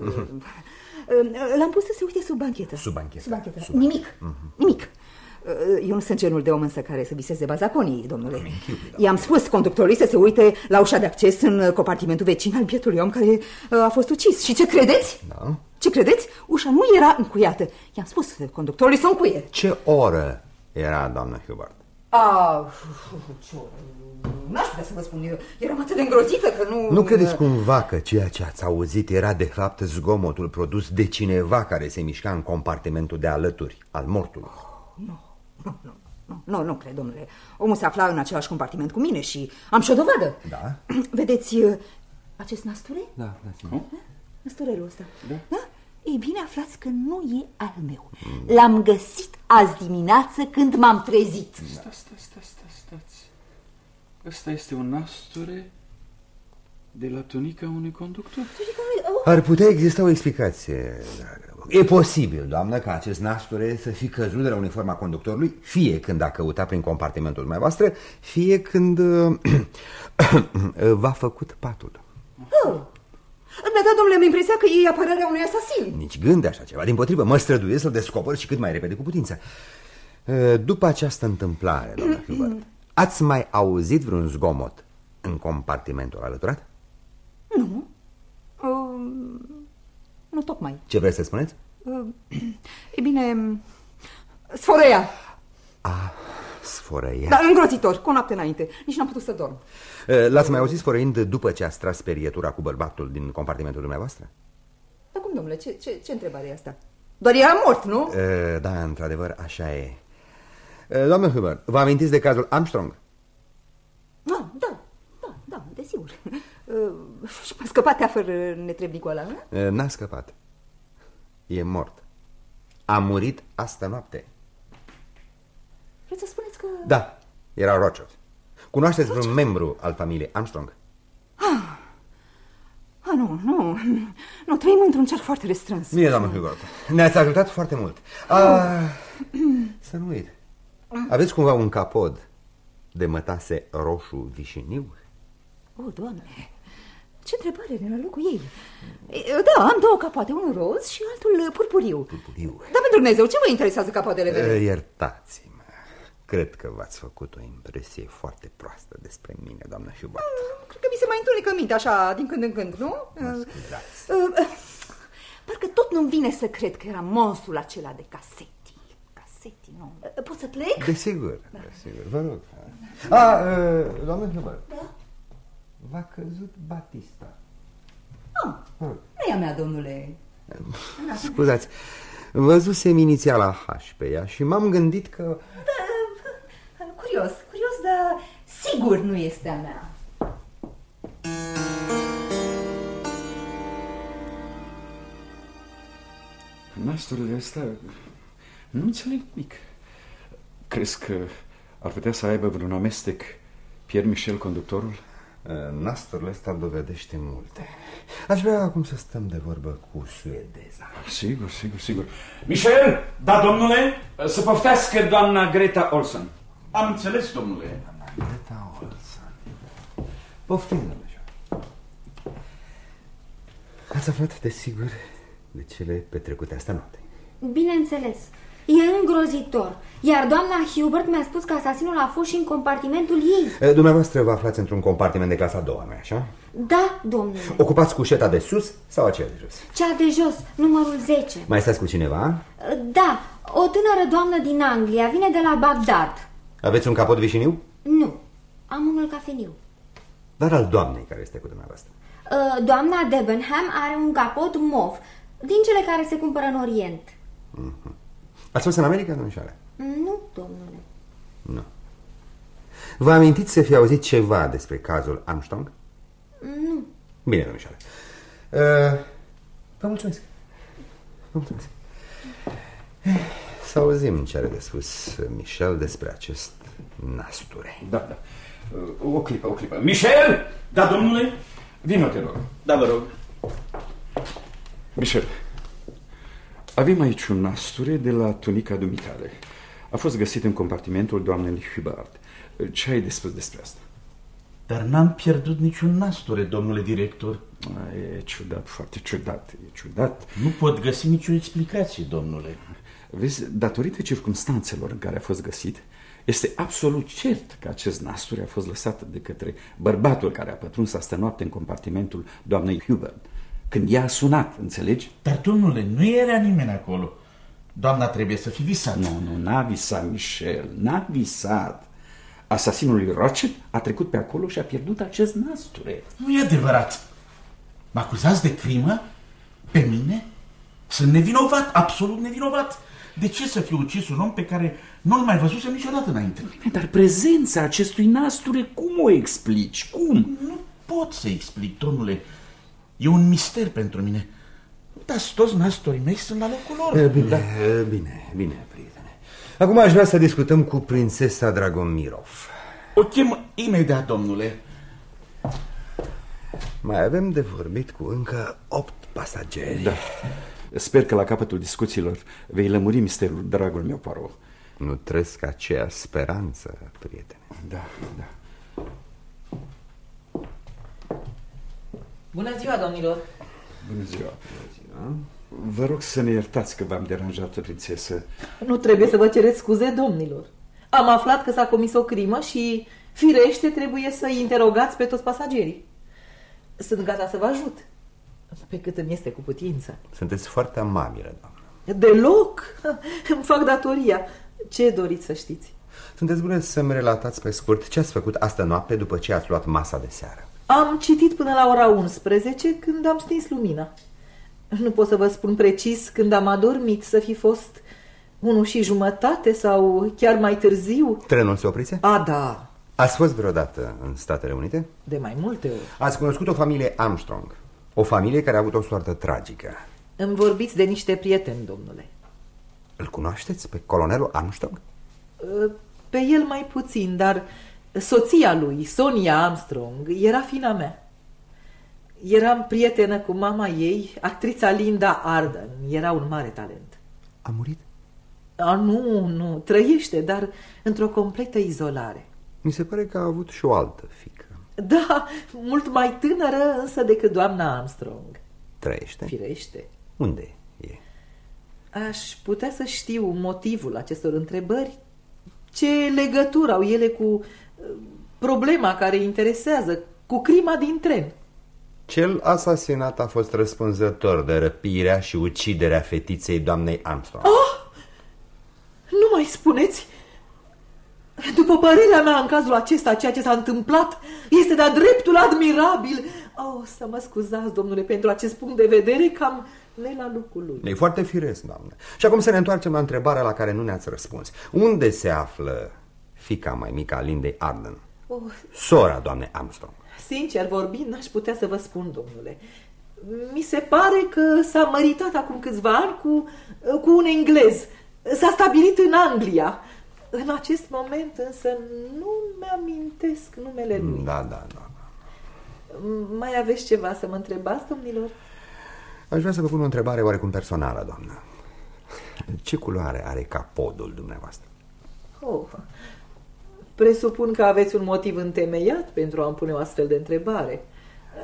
S10: L-am pus să se uite sub banchetă.
S3: Sub banchetă.
S10: Sub banchetă.
S3: Sub-
S10: Nimic, nimic. Eu nu sunt genul de om însă care să viseze bazaconii, domnule. I-am spus conductorului să se uite la ușa de acces în compartimentul vecin al bietului om care uh, a fost ucis. Și ce credeți?
S3: Da?
S10: Ce credeți? Ușa nu era încuiată. I-am spus conductorului să o încuie.
S3: Ce oră era, doamnă Hubert?
S10: A, ce N-aș putea să vă spun, eu eram atât de îngrozită că nu...
S3: Nu credeți cumva că ceea ce ați auzit era de fapt zgomotul produs de cineva care se mișca în compartimentul de alături al mortului?
S10: Nu, nu, nu, nu, nu, nu cred, domnule. Omul se afla în același compartiment cu mine și am și o dovadă.
S3: Da?
S10: Vedeți uh, acest nasture?
S3: Da, da.
S10: Nasturelul ăsta. Da? da? Ei bine, aflați că nu e al meu. L-am găsit azi dimineață când m-am trezit.
S2: Stai, stai, stai, stai, stați. Ăsta este un nasture de la tunica unui conductor.
S3: Ar putea exista o explicație. E posibil, doamnă, ca acest nasture să fi căzut de la uniforma conductorului, fie când a căutat prin compartimentul dumneavoastră, fie când uh, v-a făcut patul.
S10: Oh. Mi-a dat, domnule, impresia că e apărarea unui asasin.
S3: Nici gând de așa ceva. Din potrivă, mă străduiesc să-l descoper și cât mai repede cu putință. Uh, După această întâmplare, doamnă Hubert, ați mai auzit vreun zgomot în compartimentul alăturat?
S10: Nu. Uh, nu tocmai.
S3: Ce vreți să spuneți?
S10: Uh, e bine, sforeia.
S3: Sfărăia.
S10: Dar îngrozitor, cu o noapte înainte. Nici n-am putut să dorm.
S3: Uh, L-ați mai auzit sfărăind după ce ați tras perietura cu bărbatul din compartimentul dumneavoastră?
S10: Dar cum, domnule, ce, ce, ce întrebare e asta? Doar era mort, nu?
S3: Uh, Da, într-adevăr, așa e. Uh, Doamnă Hubert, vă amintiți de cazul Armstrong?
S10: Ah, da, da, da, desigur. Uh, și m-a scăpat teafăr netrebnicul ăla, nu?
S3: Uh, N-a scăpat. E mort. A murit asta noapte.
S10: Vreți să spuneți că...
S3: Da, era Rochers. Cunoașteți vreun membru al familiei Armstrong?
S10: Ah, nu, nu. Nu, trăim într-un cer foarte restrâns.
S3: Bine, doamnă Hubert. Ne-ați ajutat foarte mult. A, să nu uit. Aveți cumva un capod de mătase roșu vișiniu?
S10: O, oh, doamne, ce întrebare de la locul ei. E, Da, am două capoate, unul roz și altul purpuriu.
S3: Purpuriu.
S10: Dar pentru Dumnezeu, ce vă interesează capoatele mele?
S3: Eh, Iertați-mă. Cred că v-ați făcut o impresie foarte proastă despre mine, doamnă Hubert.
S10: Cred că mi se mai întunecă mintea așa, din când în când, nu?
S3: Mă
S10: Uh,
S3: scuzați.
S10: uh, Parcă tot nu-mi vine să cred că era monstrul acela de caseti. Caseti, nu. Uh, Pot să plec?
S3: Desigur, desigur, vă rog. A, uh, doamnă Hubert.
S10: Da?
S3: V-a căzut Batista.
S10: Ah, nu e a mea, domnule.
S3: Scuzați, văzusem inițiala H pe ea și m-am gândit că...
S10: Da, uh, curios, curios, dar sigur nu este a mea.
S2: Nasturile astea nu înțeleg nimic. Crezi că ar putea să aibă vreun amestec Pierre Michel, conductorul?
S3: Uh, Nasturul ăsta dovedește multe. Aș vrea acum să stăm de vorbă cu suedeza.
S2: Sigur, sigur, sigur. Michel, da, domnule, să poftească doamna Greta Olson.
S5: Am înțeles, domnule.
S3: Greta Olson. Poftim, domnule. Ați aflat, desigur, de cele petrecute asta noapte.
S11: Bineînțeles. E îngrozitor. Iar doamna Hubert mi-a spus că asasinul a fost și în compartimentul ei.
S3: Uh, Dumneavoastră vă aflați într-un compartiment de clasa a doua, nu așa?
S11: Da, domnule.
S3: Ocupați cușeta de sus sau aceea de jos?
S11: Cea de jos, numărul 10.
S3: Mai stați cu cineva?
S11: Da, o tânără doamnă din Anglia vine de la Bagdad.
S3: Aveți un capot vișiniu?
S11: Nu, am unul cafeniu.
S3: Dar al doamnei care este cu dumneavoastră.
S11: Uh, Doamna Debenham are un capot mov, din cele care se cumpără în Orient.
S3: Ați fost în America, domnișoare?
S11: Nu, domnule.
S3: Nu. Vă amintiți să fi auzit ceva despre cazul Armstrong?
S11: Nu.
S3: Bine, domnișoare. Uh, vă mulțumesc. Vă mulțumesc. Să auzim ce are de spus Michel despre acest nasture.
S2: Da, da. Uh, O clipă, o clipă. Michel! Da, domnule? Vino, te rog.
S5: Da, vă rog.
S2: Michel, avem aici un nasture de la tunica dumitale. A fost găsit în compartimentul doamnei Hubert. Ce ai de spus despre asta?
S5: Dar n-am pierdut niciun nasture, domnule director.
S2: A, E ciudat, foarte ciudat, e ciudat.
S5: Nu pot găsi nicio explicație, domnule.
S2: Vezi, datorită circumstanțelor în care a fost găsit, este absolut cert că acest nasture a fost lăsat de către bărbatul care a pătruns astă noapte în compartimentul doamnei Hubert. Când ea a sunat, înțelegi?
S5: Dar, domnule, nu era nimeni acolo. Doamna trebuie să fi visat.
S2: Nu, nu, n-a visat Michel, n-a visat. Asasinul lui Rochet a trecut pe acolo și a pierdut acest nasture.
S5: Nu e adevărat. Mă acuzați de crimă? Pe mine? Sunt nevinovat, absolut nevinovat. De ce să fiu ucis un om pe care nu-l mai văzusem niciodată înainte?
S2: Dar prezența acestui nasture, cum o explici? Cum?
S5: Nu pot să explic, domnule. E un mister pentru mine. Uitați, toți nasturii mei sunt la locul lor.
S3: E, Bine, bine, bine, prietene. Acum aș vrea să discutăm cu prințesa Dragomirov.
S5: O chem imediat, domnule.
S3: Mai avem de vorbit cu încă opt pasageri.
S2: Da. Sper că la capătul discuțiilor vei lămuri misterul, dragul meu, Paro.
S3: Nu trăiesc aceeași speranță, prietene.
S2: Da, da.
S12: Bună ziua, domnilor!
S2: Bună ziua. Bună ziua. Vă rog să ne iertați că v-am deranjat, prințesă.
S12: Nu trebuie să vă cereți scuze, domnilor. Am aflat că s-a comis o crimă și, firește, trebuie să-i interogați pe toți pasagerii. Sunt gata să vă ajut, pe cât îmi este cu putință.
S3: Sunteți foarte amabilă, doamnă.
S12: Deloc! Îmi fac datoria. Ce doriți să știți?
S3: Sunteți bună să-mi relatați pe scurt ce ați făcut astă noapte după ce ați luat masa de seară.
S12: Am citit până la ora 11 când am stins lumina. Nu pot să vă spun precis când am adormit să fi fost unu și jumătate sau chiar mai târziu.
S3: Trenul se oprise?
S12: A, da.
S3: Ați fost vreodată în Statele Unite?
S12: De mai multe ori.
S3: Ați cunoscut o familie Armstrong. O familie care a avut o soartă tragică.
S12: Îmi vorbiți de niște prieteni, domnule.
S3: Îl cunoașteți pe colonelul Armstrong?
S12: Pe el mai puțin, dar soția lui, Sonia Armstrong, era fina mea. Eram prietenă cu mama ei, actrița Linda Arden. Era un mare talent.
S3: A murit?
S12: A, nu, nu, trăiește, dar într-o completă izolare.
S3: Mi se pare că a avut și o altă fică.
S12: Da, mult mai tânără însă decât doamna Armstrong.
S3: Trăiește?
S12: Firește.
S3: Unde e?
S12: Aș putea să știu motivul acestor întrebări. Ce legătură au ele cu uh, problema care îi interesează, cu crima din tren?
S3: Cel asasinat a fost răspunzător de răpirea și uciderea fetiței doamnei Armstrong.
S12: Oh! Nu mai spuneți! După părerea mea, în cazul acesta, ceea ce s-a întâmplat este de-a dreptul admirabil. Oh, să mă scuzați, domnule, pentru acest punct de vedere cam ne la lucrul lui.
S3: E foarte firesc, doamnă. Și acum să ne întoarcem la întrebarea la care nu ne-ați răspuns. Unde se află fica mai mică a Lindei Arden?
S12: Oh,
S3: Sora doamnei Armstrong.
S12: sincer vorbind, n-aș putea să vă spun, domnule. Mi se pare că s-a măritat acum câțiva ani cu, cu un englez. S-a stabilit în Anglia. În acest moment însă nu mi-amintesc numele lui.
S3: Da, da, da.
S12: Mai aveți ceva să mă întrebați, domnilor?
S3: Aș vrea să vă pun o întrebare oarecum personală, doamnă. Ce culoare are capodul dumneavoastră?
S12: Oh, presupun că aveți un motiv întemeiat pentru a-mi pune o astfel de întrebare.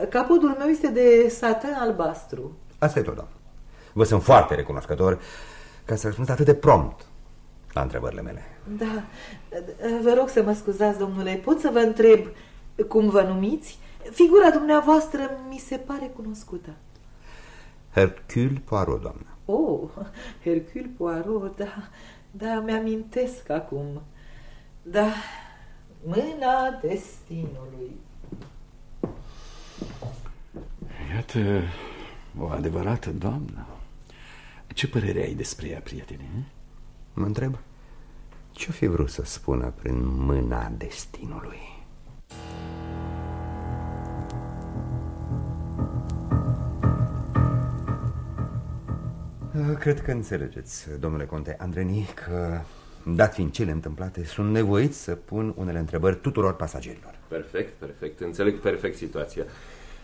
S12: Capodul meu este de satin albastru.
S3: Asta e tot, doamnă. Vă sunt foarte recunoscător ca să răspundeți atât de prompt la întrebările mele.
S12: Da, vă rog să mă scuzați, domnule. Pot să vă întreb cum vă numiți? Figura dumneavoastră mi se pare cunoscută.
S3: Hercule Poirot, doamnă.
S12: Oh, Hercule Poirot, da, da, mi-amintesc acum. Da, mâna destinului.
S2: Iată o adevărată doamnă. Ce părere ai despre ea, prietene?
S3: Mă întreb, ce-o fi vrut să spună prin mâna destinului? Cred că înțelegeți, domnule conte Andreni, că, dat fiind cele întâmplate, sunt nevoit să pun unele întrebări tuturor pasagerilor.
S13: Perfect, perfect. Înțeleg perfect situația.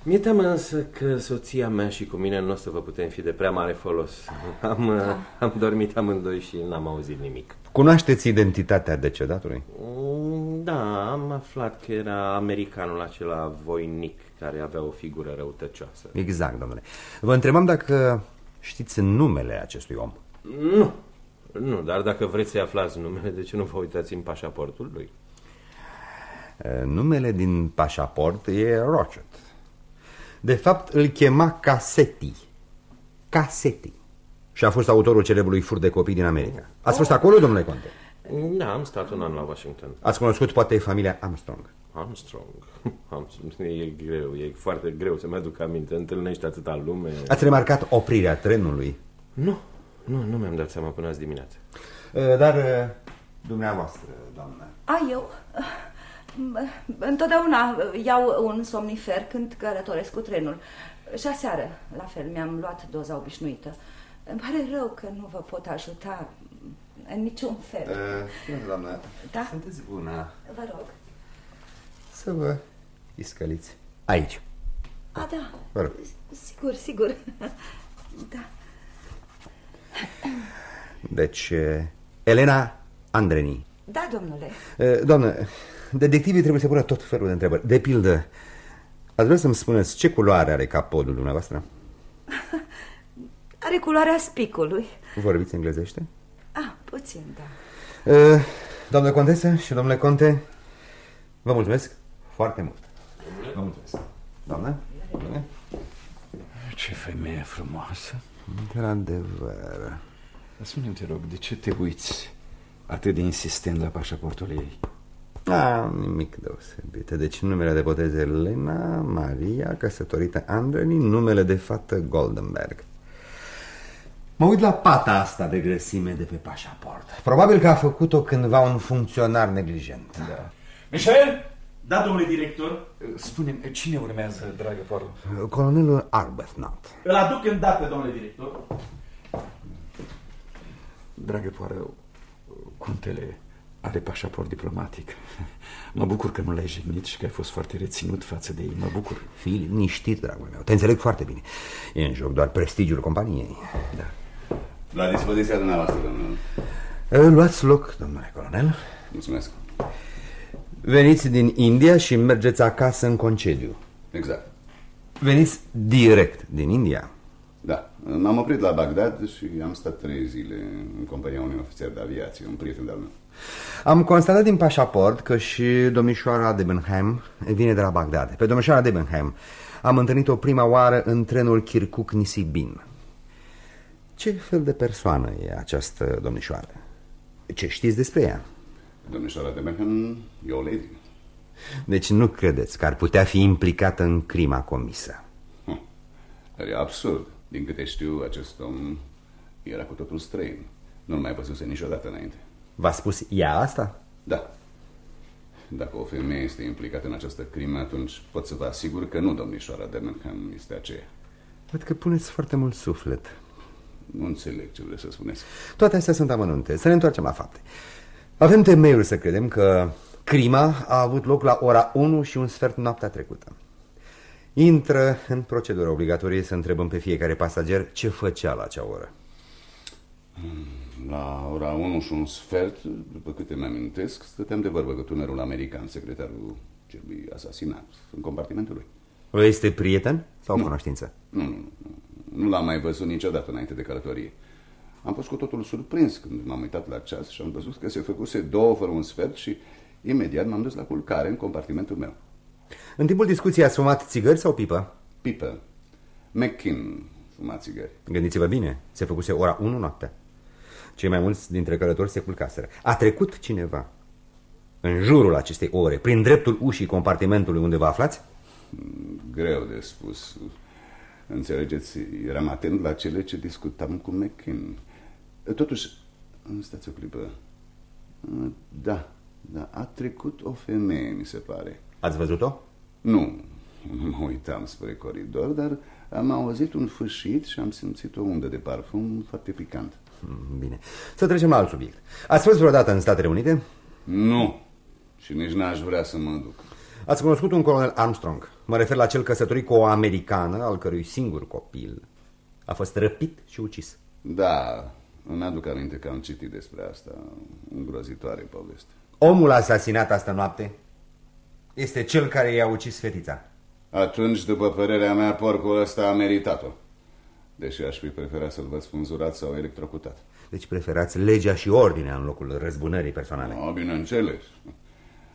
S13: Mi-e teamă însă că soția mea și cu mine nu o să vă putem fi de prea mare folos. Am, da. am dormit amândoi și n-am auzit nimic.
S3: Cunoașteți identitatea decedatului?
S13: Mm, Da, am aflat că era americanul acela voinic care avea o figură răutăcioasă.
S3: Exact, domnule. Vă întrebam dacă știți numele acestui om.
S13: Nu, nu, dar dacă vreți să-i aflați numele, de ce nu vă uitați în pașaportul lui?
S3: E, Numele din pașaport e Rochett. De fapt, îl chema Cassetti. Cassetti. Și a fost autorul celebrului fur de copii din America. Ați fost acolo, domnule Conte?
S13: Da, am stat un an la Washington.
S3: Ați cunoscut poate familia Armstrong?
S13: Armstrong. Armstrong. E greu, e foarte greu să-mi aduc aminte. Întâlnești atâta lume.
S3: Ați remarcat oprirea trenului?
S13: Nu, nu, nu mi-am dat seama până azi dimineață.
S3: E, Dar e, dumneavoastră, doamnă,
S14: A, eu? Întotdeauna iau un somnifer când călătoresc cu trenul. Și aseară, la fel, mi-am luat doza obișnuită. Îmi pare rău că nu vă pot ajuta în niciun fel.
S3: Uh, doamnă,
S14: Da?
S3: sunteți bună.
S14: Vă rog.
S3: Să vă iscăliți. Aici.
S14: A, da.
S3: Vă rog.
S14: Sigur, sigur. Da.
S3: Deci, eh, Elena Andreni.
S14: Da, domnule.
S3: Eh, Doamnă, detectivii trebuie să pună tot felul de întrebări. De pildă, ați vrea să-mi spuneți ce culoare are capodul dumneavoastră?
S14: Are culoarea spicului.
S3: Vorbiți englezește?
S14: Ah, puțin, da.
S3: Uh, doamnă contesă și domnule conte, vă mulțumesc foarte mult. Vă mulțumesc. Doamnă? Doamne?
S2: Ce femeie frumoasă.
S3: Într-adevăr.
S2: Spune-mi, te rog, de ce te uiți atât de insistent la pașaportul ei?
S3: Ah, nimic deosebit. Deci numele de botez Elena Maria, căsătorită Andreni, numele de fată Goldenberg. Mă uit la pata asta de grăsime de pe pașaport. Probabil că a făcut-o cândva un funcționar neglijent.
S2: Da.
S5: Michel? Da, domnule director.
S2: spune cine urmează, dragă Poirot?
S3: Colonelul Arbuthnot.
S5: Îl aduc îndată, domnule director.
S2: Dragă Poirot, contele are pașaport diplomatic. Mă bucur că nu l-ai jignit și că ai fost foarte reținut față de ei. Mă bucur.
S3: Fii liniștit, dragul meu. Te înțeleg foarte bine. E în joc doar prestigiul companiei.
S2: Da.
S15: La dispoziția dumneavoastră, domnule.
S3: Luați loc, domnule colonel.
S15: Mulțumesc.
S3: Veniți din India și mergeți acasă în concediu.
S15: Exact.
S3: Veniți direct din India?
S15: Da. M-am oprit la Bagdad și am stat trei zile în compania unui ofițer de aviație, un prieten de-al meu.
S3: Am constatat din pașaport că și domnișoara Debenham vine de la Bagdad. Pe domnișoara Debenham am întâlnit-o prima oară în trenul Kirkuk-Nisibin. Ce fel de persoană e această domnișoară? Ce știți despre ea?
S15: Domnișoara de Beckham e o lady.
S3: Deci nu credeți că ar putea fi implicată în crima comisă?
S15: Hm. Dar e absurd. Din câte știu, acest om era cu totul străin. Nu-l mai văzuse niciodată înainte.
S3: V-a spus ea asta?
S15: Da. Dacă o femeie este implicată în această crimă, atunci pot să vă asigur că nu domnișoara Demenham este aceea.
S3: Văd că puneți foarte mult suflet.
S15: Nu înțeleg ce vreți să spuneți.
S3: Toate astea sunt amănunte. Să ne întoarcem la fapte. Avem temeiul să credem că crima a avut loc la ora 1 și un sfert noaptea trecută. Intră în procedură obligatorie să întrebăm pe fiecare pasager ce făcea la acea oră.
S15: La ora 1 și un sfert, după câte mi-amintesc, stăteam de vorbă cu tânărul american, secretarul celui asasinat, în compartimentul lui.
S3: Vă este prieten sau
S15: nu.
S3: cunoștință?
S15: Nu, nu, nu. Nu l-am mai văzut niciodată înainte de călătorie. Am fost cu totul surprins când m-am uitat la ceas și am văzut că se făcuse două fără un sfert și imediat m-am dus la culcare în compartimentul meu.
S3: În timpul discuției ați fumat țigări sau pipă?
S15: Pipă. McKin fuma țigări.
S3: Gândiți-vă bine, se făcuse ora 1 noaptea. Cei mai mulți dintre călători se culcaseră. A trecut cineva în jurul acestei ore, prin dreptul ușii compartimentului unde vă aflați?
S15: Greu de spus. Înțelegeți, eram atent la cele ce discutam cu McKin. Totuși, stați o clipă. Da, da, a trecut o femeie, mi se pare.
S3: Ați văzut-o?
S15: Nu, nu mă uitam spre coridor, dar am auzit un fâșit și am simțit o undă de parfum foarte picant.
S3: Bine. Să trecem la alt subiect. Ați fost vreodată în Statele Unite?
S15: Nu. Și nici n-aș vrea să mă duc.
S3: Ați cunoscut un colonel Armstrong. Mă refer la cel căsătorit cu o americană, al cărui singur copil a fost răpit și ucis.
S15: Da, îmi aduc aminte că am citit despre asta. Îngrozitoare poveste.
S3: Omul asasinat asta noapte este cel care i-a ucis fetița.
S15: Atunci, după părerea mea, porcul ăsta a meritat-o. Deși aș fi preferat să-l văd spânzurat sau electrocutat.
S3: Deci preferați legea și ordinea în locul răzbunării personale.
S15: No, bineînțeles.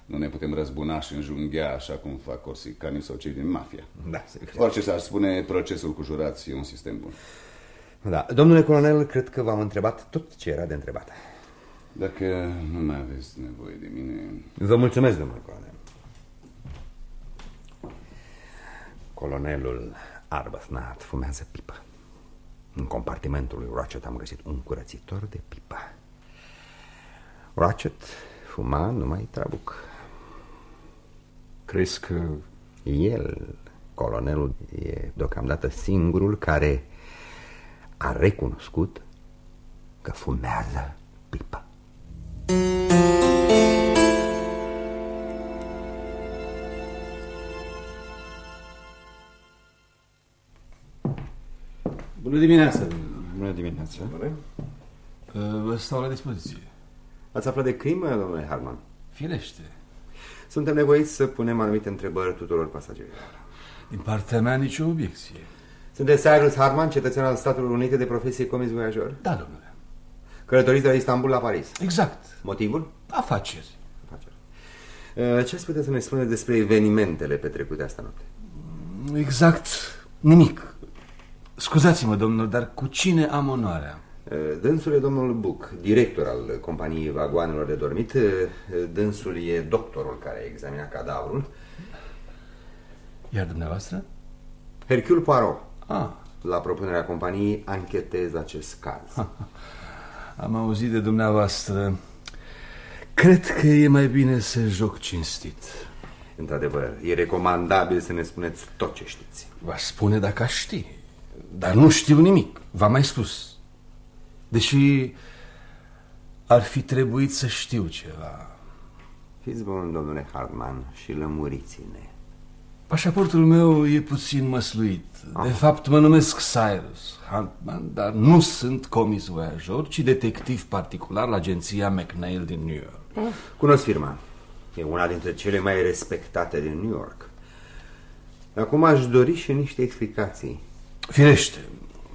S15: Nu ne putem răzbuna și înjunghea așa cum fac corsicanii sau cei din mafia.
S3: Da,
S15: Orice s-ar spune, procesul cu jurații e un sistem bun.
S3: Da, domnule colonel, cred că v-am întrebat tot ce era de întrebat.
S15: Dacă nu mai aveți nevoie de mine...
S3: Vă mulțumesc, domnule colonel. Colonelul Arbuthnot fumează pipă. În compartimentul lui Ratchet am găsit un curățitor de pipă. Ratchet fuma numai trabuc.
S2: Crezi că...
S3: El, colonelul, e deocamdată singurul care a recunoscut că fumează pipa.
S16: Bună dimineața!
S2: Bună dimineața! Bună!
S16: Vă stau la dispoziție.
S3: Ați aflat de crimă, domnule Harman?
S16: Firește.
S3: Suntem nevoiți să punem anumite întrebări tuturor pasagerilor.
S16: Din partea mea nicio obiecție.
S3: Sunteți Cyrus Harman, cetățean al Statelor Unite de profesie comis voiajor?
S16: Da, domnule.
S3: Călătoriți de la Istanbul la Paris?
S16: Exact.
S3: Motivul?
S16: Afaceri.
S3: Uh, Ce ați putea să ne spuneți despre evenimentele petrecute asta noapte?
S16: Exact nimic. Scuzați-mă, domnul, dar cu cine am onoarea?
S3: Uh, Dânsul e domnul Buc, director al companiei vagoanelor de dormit. Uh, Dânsul e doctorul care a examinat cadavrul.
S16: Iar dumneavoastră?
S3: Hercule Poirot.
S16: Ah.
S3: La propunerea companiei anchetez acest caz.
S16: Am auzit de dumneavoastră. Cred că e mai bine să joc cinstit.
S3: Într-adevăr, e recomandabil să ne spuneți tot ce știți.
S16: Va spune dacă aș ști. Dar nu știu nimic. V-am mai spus. Deși ar fi trebuit să știu ceva.
S3: Fiți bun, domnule Hartman, și lămuriți-ne.
S16: Pașaportul meu e puțin măsluit. De fapt, mă numesc Cyrus Huntman, dar nu sunt comis voiajor, ci detectiv particular la agenția McNeil din New York.
S3: Cunosc firma. E una dintre cele mai respectate din New York. Acum aș dori și niște explicații.
S16: Firește.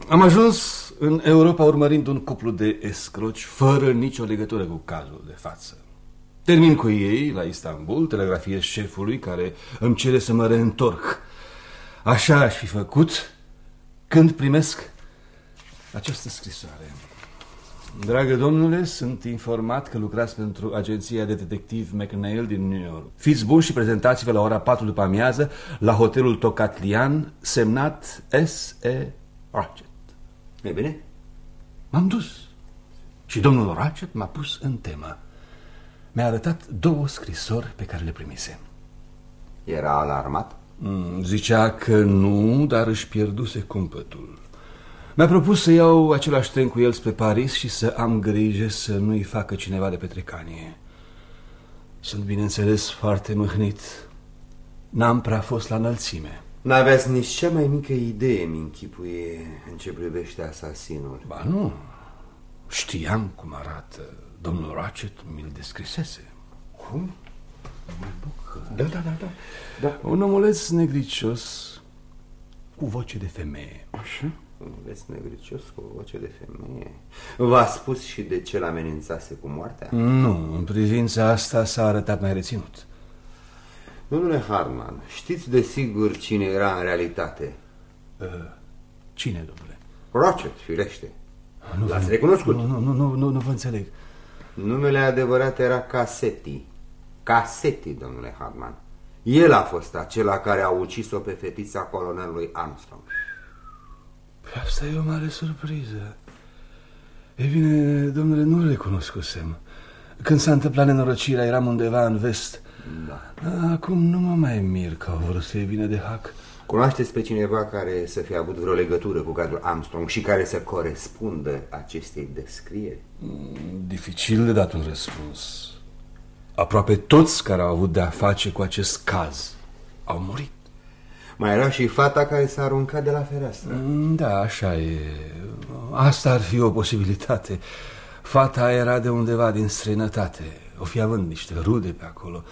S16: Am ajuns în Europa urmărind un cuplu de escroci fără nicio legătură cu cazul de față. Termin cu ei la Istanbul, telegrafiez șefului care îmi cere să mă reîntorc. Așa aș fi făcut când primesc această scrisoare. Dragă domnule, sunt informat că lucrați pentru agenția de detectiv McNeil din New York. Fiți buni și prezentați-vă la ora 4 după amiază la hotelul Tocatlian, semnat S.E. Ratchet.
S3: E bine?
S16: M-am dus și domnul Ratchet m-a pus în temă. Mi-a arătat două scrisori pe care le primise.
S3: Era alarmat?
S16: Mm, Zicea că nu, dar își pierduse cumpătul. Mi-a propus să iau același tren cu el spre Paris și să am grijă să nu-i facă cineva de petrecanie. Sunt, bineînțeles, foarte mâhnit. N-am prea fost la înălțime.
S3: N-aveați nici cea mai mică idee, mi închipuie, în ce privește asasinul.
S16: Ba nu. Știam cum arată. Domnul Ratchet mi-l descrisese.
S3: Cum?
S16: Da, da, da, da. da. Un omuleț negricios cu voce de femeie.
S3: Așa? Vezi negricios cu o voce de femeie. V-a spus și de ce l-amenințase cu moartea?
S16: Nu, în privința asta s-a arătat mai reținut.
S3: Domnule Harman, știți de sigur cine era în realitate?
S16: Uh, cine, domnule?
S3: Ratchet, firește.
S16: Nu
S3: L-ați
S16: vă-
S3: recunoscut?
S16: Nu, nu, nu, nu, nu vă înțeleg.
S3: Numele adevărat era Casetti. Casetti, domnule Hartman. El a fost acela care a ucis-o pe fetița colonelului Armstrong.
S16: Păi asta e o mare surpriză. E bine, domnule, nu le cunoscusem. Când s-a întâmplat nenorocirea, eram undeva în vest.
S3: Da.
S16: Acum nu mă mai mir că au vrut să-i vină de hac.
S3: Cunoașteți pe cineva care să fie avut vreo legătură cu cazul Armstrong și care să corespundă acestei descrieri?
S16: Dificil de dat un răspuns. Aproape toți care au avut de-a face cu acest caz au murit.
S3: Mai era și fata care s-a aruncat de la fereastră.
S16: Da, așa e. Asta ar fi o posibilitate. Fata era de undeva din străinătate. O fi având niște rude pe acolo.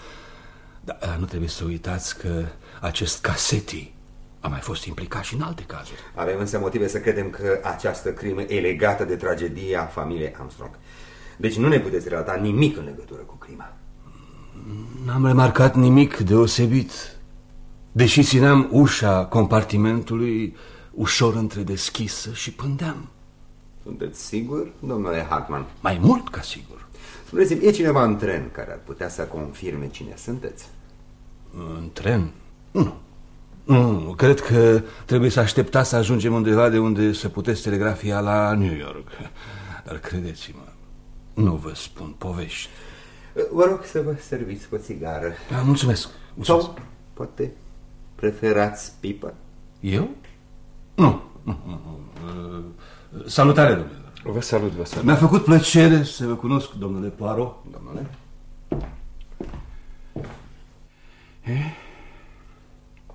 S16: Dar nu trebuie să uitați că acest Casetti a mai fost implicat și în alte cazuri.
S3: Avem însă motive să credem că această crimă e legată de tragedia familiei Armstrong. Deci nu ne puteți relata nimic în legătură cu crima.
S16: N-am remarcat nimic deosebit. Deși țineam ușa compartimentului ușor întredeschisă și pândeam.
S3: Sunteți sigur, domnule Hartman?
S16: Mai mult ca sigur.
S3: Spuneți-mi, e cineva în tren care ar putea să confirme cine sunteți?
S16: În tren? Nu. Nu, cred că trebuie să așteptați să ajungem undeva de unde să puteți telegrafia la New York. Dar credeți-mă, nu vă spun povești.
S3: Vă rog să vă serviți cu o țigară.
S16: Da, mulțumesc. mulțumesc.
S3: Sau, poate, preferați pipă?
S16: Eu? Nu. nu, nu, nu. Uh, Salutare, domnule.
S2: Vă salut, vă salut.
S16: Mi-a făcut plăcere să vă cunosc, domnule Poirot. Domnule.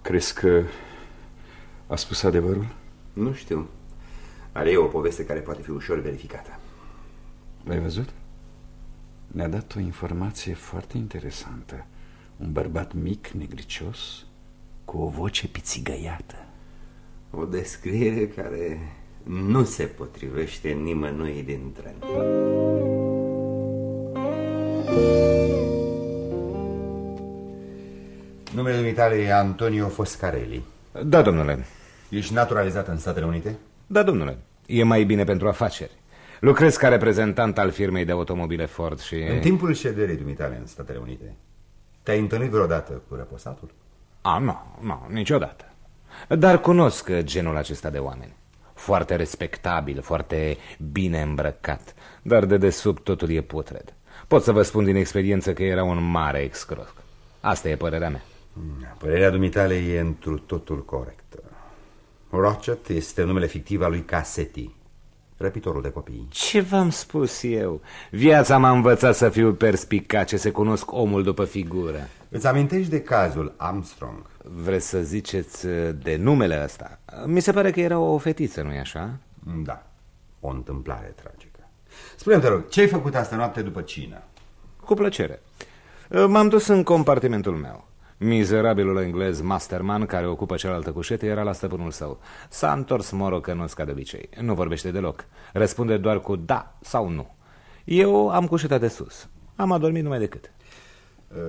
S2: Crezi că a spus adevărul?
S3: Nu știu. Are e o poveste care poate fi ușor verificată.
S2: L-ai văzut? Ne-a dat o informație foarte interesantă. Un bărbat mic, negricios, cu o voce pițigăiată.
S3: O descriere care nu se potrivește nimănui dintre noi. Numele dumitale e Antonio Foscarelli.
S17: Da, domnule.
S3: Ești naturalizat în Statele Unite?
S17: Da, domnule. E mai bine pentru afaceri. Lucrez ca reprezentant al firmei de automobile Ford și...
S3: În timpul șederii dumitale în Statele Unite, te-ai întâlnit vreodată cu răposatul?
S17: A, nu, nu, niciodată. Dar cunosc genul acesta de oameni. Foarte respectabil, foarte bine îmbrăcat, dar de desubt totul e putred. Pot să vă spun din experiență că era un mare excroc. Asta e părerea mea.
S3: Părerea dumitale e întru totul corectă. Rochet este numele fictiv al lui Cassetti, răpitorul de copii.
S17: Ce v-am spus eu? Viața m-a învățat să fiu perspicace, să cunosc omul după figură.
S3: Îți amintești de cazul Armstrong?
S17: Vreți să ziceți de numele ăsta? Mi se pare că era o fetiță, nu-i așa?
S3: Da, o întâmplare tragică. Spune-mi, te rog, ce-ai făcut asta noapte după cină?
S17: Cu plăcere. M-am dus în compartimentul meu. Mizerabilul englez Masterman, care ocupă cealaltă cușetă, era la stăpânul său. S-a întors morocănos ca de obicei. Nu vorbește deloc. Răspunde doar cu da sau nu. Eu am cușeta de sus. Am adormit numai decât.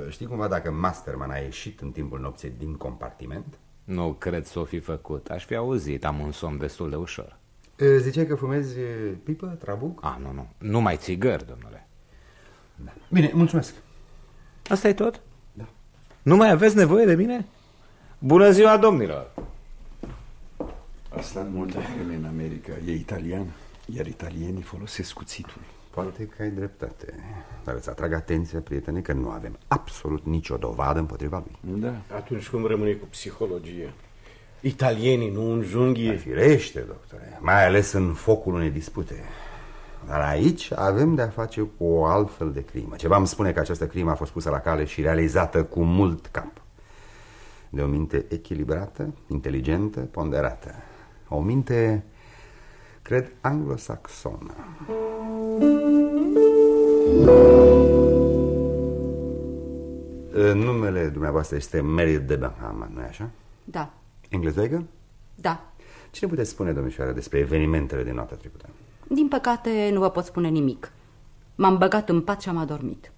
S3: Știi cumva dacă Masterman a ieșit în timpul nopții din compartiment?
S17: Nu cred să o fi făcut. Aș fi auzit. Am un somn destul de ușor.
S3: Ziceai că fumezi pipă, trabuc?
S17: A, nu, nu. Numai țigări, domnule.
S3: Da. Bine, mulțumesc.
S17: Asta e tot? Da. Nu mai aveți nevoie de mine? Bună ziua, domnilor!
S2: A stat multă vreme în America. E italian, iar italienii folosesc cuțitul.
S3: Poate că ai dreptate, dar îți atrag atenția, prietene, că nu avem absolut nicio dovadă împotriva lui.
S2: Da.
S6: Atunci cum rămâne cu psihologie? Italienii, nu un junghie?
S3: Firește, doctore, mai ales în focul unei dispute. Dar aici avem de-a face cu o altfel de crimă. Ceva îmi spune că această crimă a fost pusă la cale și realizată cu mult cap. De o minte echilibrată, inteligentă, ponderată. O minte, cred, anglosaxonă. Numele dumneavoastră este Mary de Benham, nu-i așa?
S14: Da.
S3: Englezăigă?
S14: Da.
S3: Ce ne puteți spune, domnișoară, despre evenimentele din noaptea trecută?
S14: Din păcate, nu vă pot spune nimic. M-am băgat în pat și am adormit.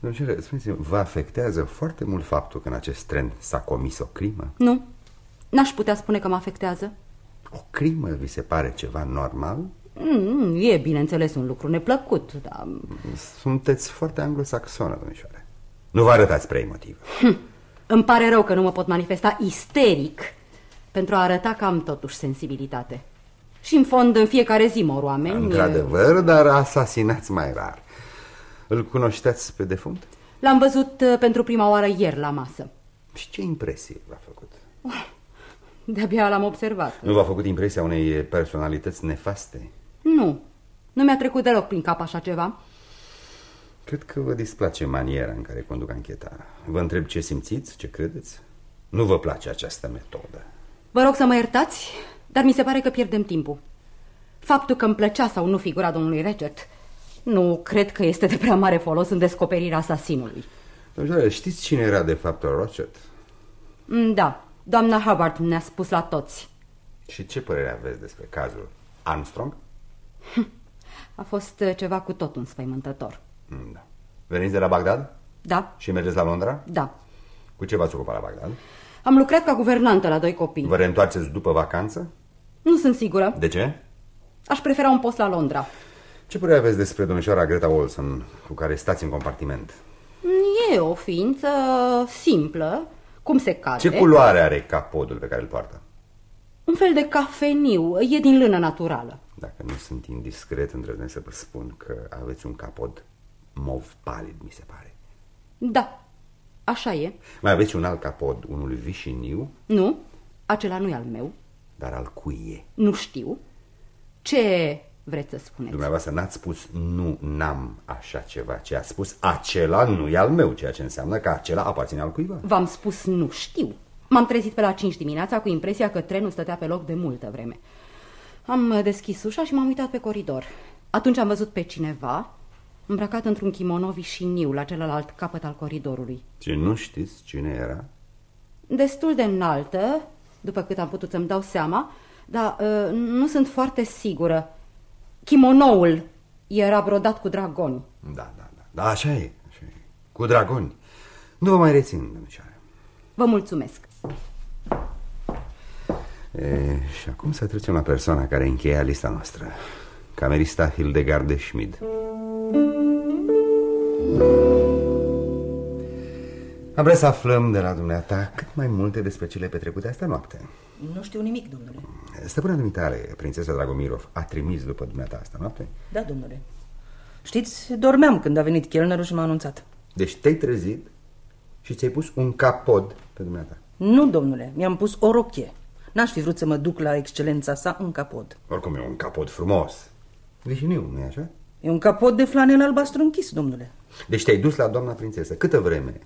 S3: Domnișoară, spuneți-mi, vă afectează foarte mult faptul că în acest tren s-a comis o crimă?
S14: Nu. N-aș putea spune că mă afectează.
S3: O crimă vi se pare ceva normal?
S14: Mm, e, bineînțeles, un lucru neplăcut, dar...
S3: Sunteți foarte anglosaxonă, domnișoare. Nu vă arătați prea emotiv.
S14: Hm. Îmi pare rău că nu mă pot manifesta isteric pentru a arăta că am totuși sensibilitate. Și în fond, în fiecare zi mor oameni...
S3: Într-adevăr, dar asasinați mai rar. Îl cunoșteați pe defunt?
S14: L-am văzut uh, pentru prima oară ieri la masă.
S3: Și ce impresie v-a făcut?
S14: De-abia l-am observat.
S3: Nu v-a făcut impresia unei personalități nefaste?
S14: Nu. Nu mi-a trecut deloc prin cap așa ceva.
S3: Cred că vă displace maniera în care conduc ancheta. Vă întreb ce simțiți, ce credeți? Nu vă place această metodă.
S14: Vă rog să mă iertați, dar mi se pare că pierdem timpul. Faptul că îmi plăcea sau nu figura domnului Recet, nu cred că este de prea mare folos în descoperirea asasinului.
S3: Domnule, știți cine era de fapt Rochet?
S14: Da, doamna Hubbard ne-a spus la toți.
S3: Și ce părere aveți despre cazul Armstrong?
S14: A fost uh, ceva cu tot înspăimântător.
S3: Da. Veniți de la Bagdad?
S14: Da.
S3: Și mergeți la Londra?
S14: Da.
S3: Cu ce v-ați ocupat la Bagdad?
S14: Am lucrat ca guvernantă la doi copii.
S3: Vă reîntoarceți după vacanță?
S14: Nu sunt sigură.
S3: De ce?
S14: Aș prefera un post la Londra.
S3: Ce părere aveți despre domnișoara Greta Olson, cu care stați în compartiment?
S14: E o ființă simplă, cum se cade.
S3: Ce culoare are capodul pe care îl poartă?
S14: Un fel de cafeniu, e din lână naturală.
S3: Dacă nu sunt indiscret, îndrăznesc să vă spun că aveți un capod mov palid, mi se pare.
S14: Da, așa e.
S3: Mai aveți un alt capod, unul vișiniu?
S14: Nu, acela nu e al meu.
S3: Dar al cui e?
S14: Nu știu. Ce vreți să spuneți?
S3: Dumneavoastră n-ați spus nu, n-am așa ceva, ce a spus acela nu e al meu, ceea ce înseamnă că acela aparține al cuiva.
S14: V-am spus nu știu. M-am trezit pe la 5 dimineața cu impresia că trenul stătea pe loc de multă vreme. Am deschis ușa și m-am uitat pe coridor. Atunci am văzut pe cineva îmbrăcat într-un kimono vișiniu la celălalt capăt al coridorului.
S3: Și nu știți cine era?
S14: Destul de înaltă, după cât am putut să-mi dau seama, dar uh, nu sunt foarte sigură. Kimonoul era brodat cu dragoni.
S3: Da, da, da. Da, așa e. Așa e. Cu dragoni. Nu vă mai rețin, domnișoare.
S14: Vă mulțumesc.
S3: E, și acum să trecem la persoana care încheia lista noastră. Camerista Hildegard de Schmid. Am vrea să aflăm de la dumneata cât mai multe despre cele petrecute astea noapte.
S18: Nu știu nimic, domnule.
S3: Stăpâna dumitare, prințesa Dragomirov, a trimis după dumneata asta noapte?
S18: Da, domnule. Știți, dormeam când a venit chelnerul și m-a anunțat.
S3: Deci te-ai trezit și ți-ai pus un capod pe dumneata.
S18: Nu, domnule, mi-am pus o rochie. N-aș fi vrut să mă duc la excelența sa în capod.
S3: Oricum e un capod frumos. Vișiniu, nu-i așa?
S18: E un capod de flanel albastru închis, domnule.
S3: Deci te-ai dus la doamna prințesă. Câtă vreme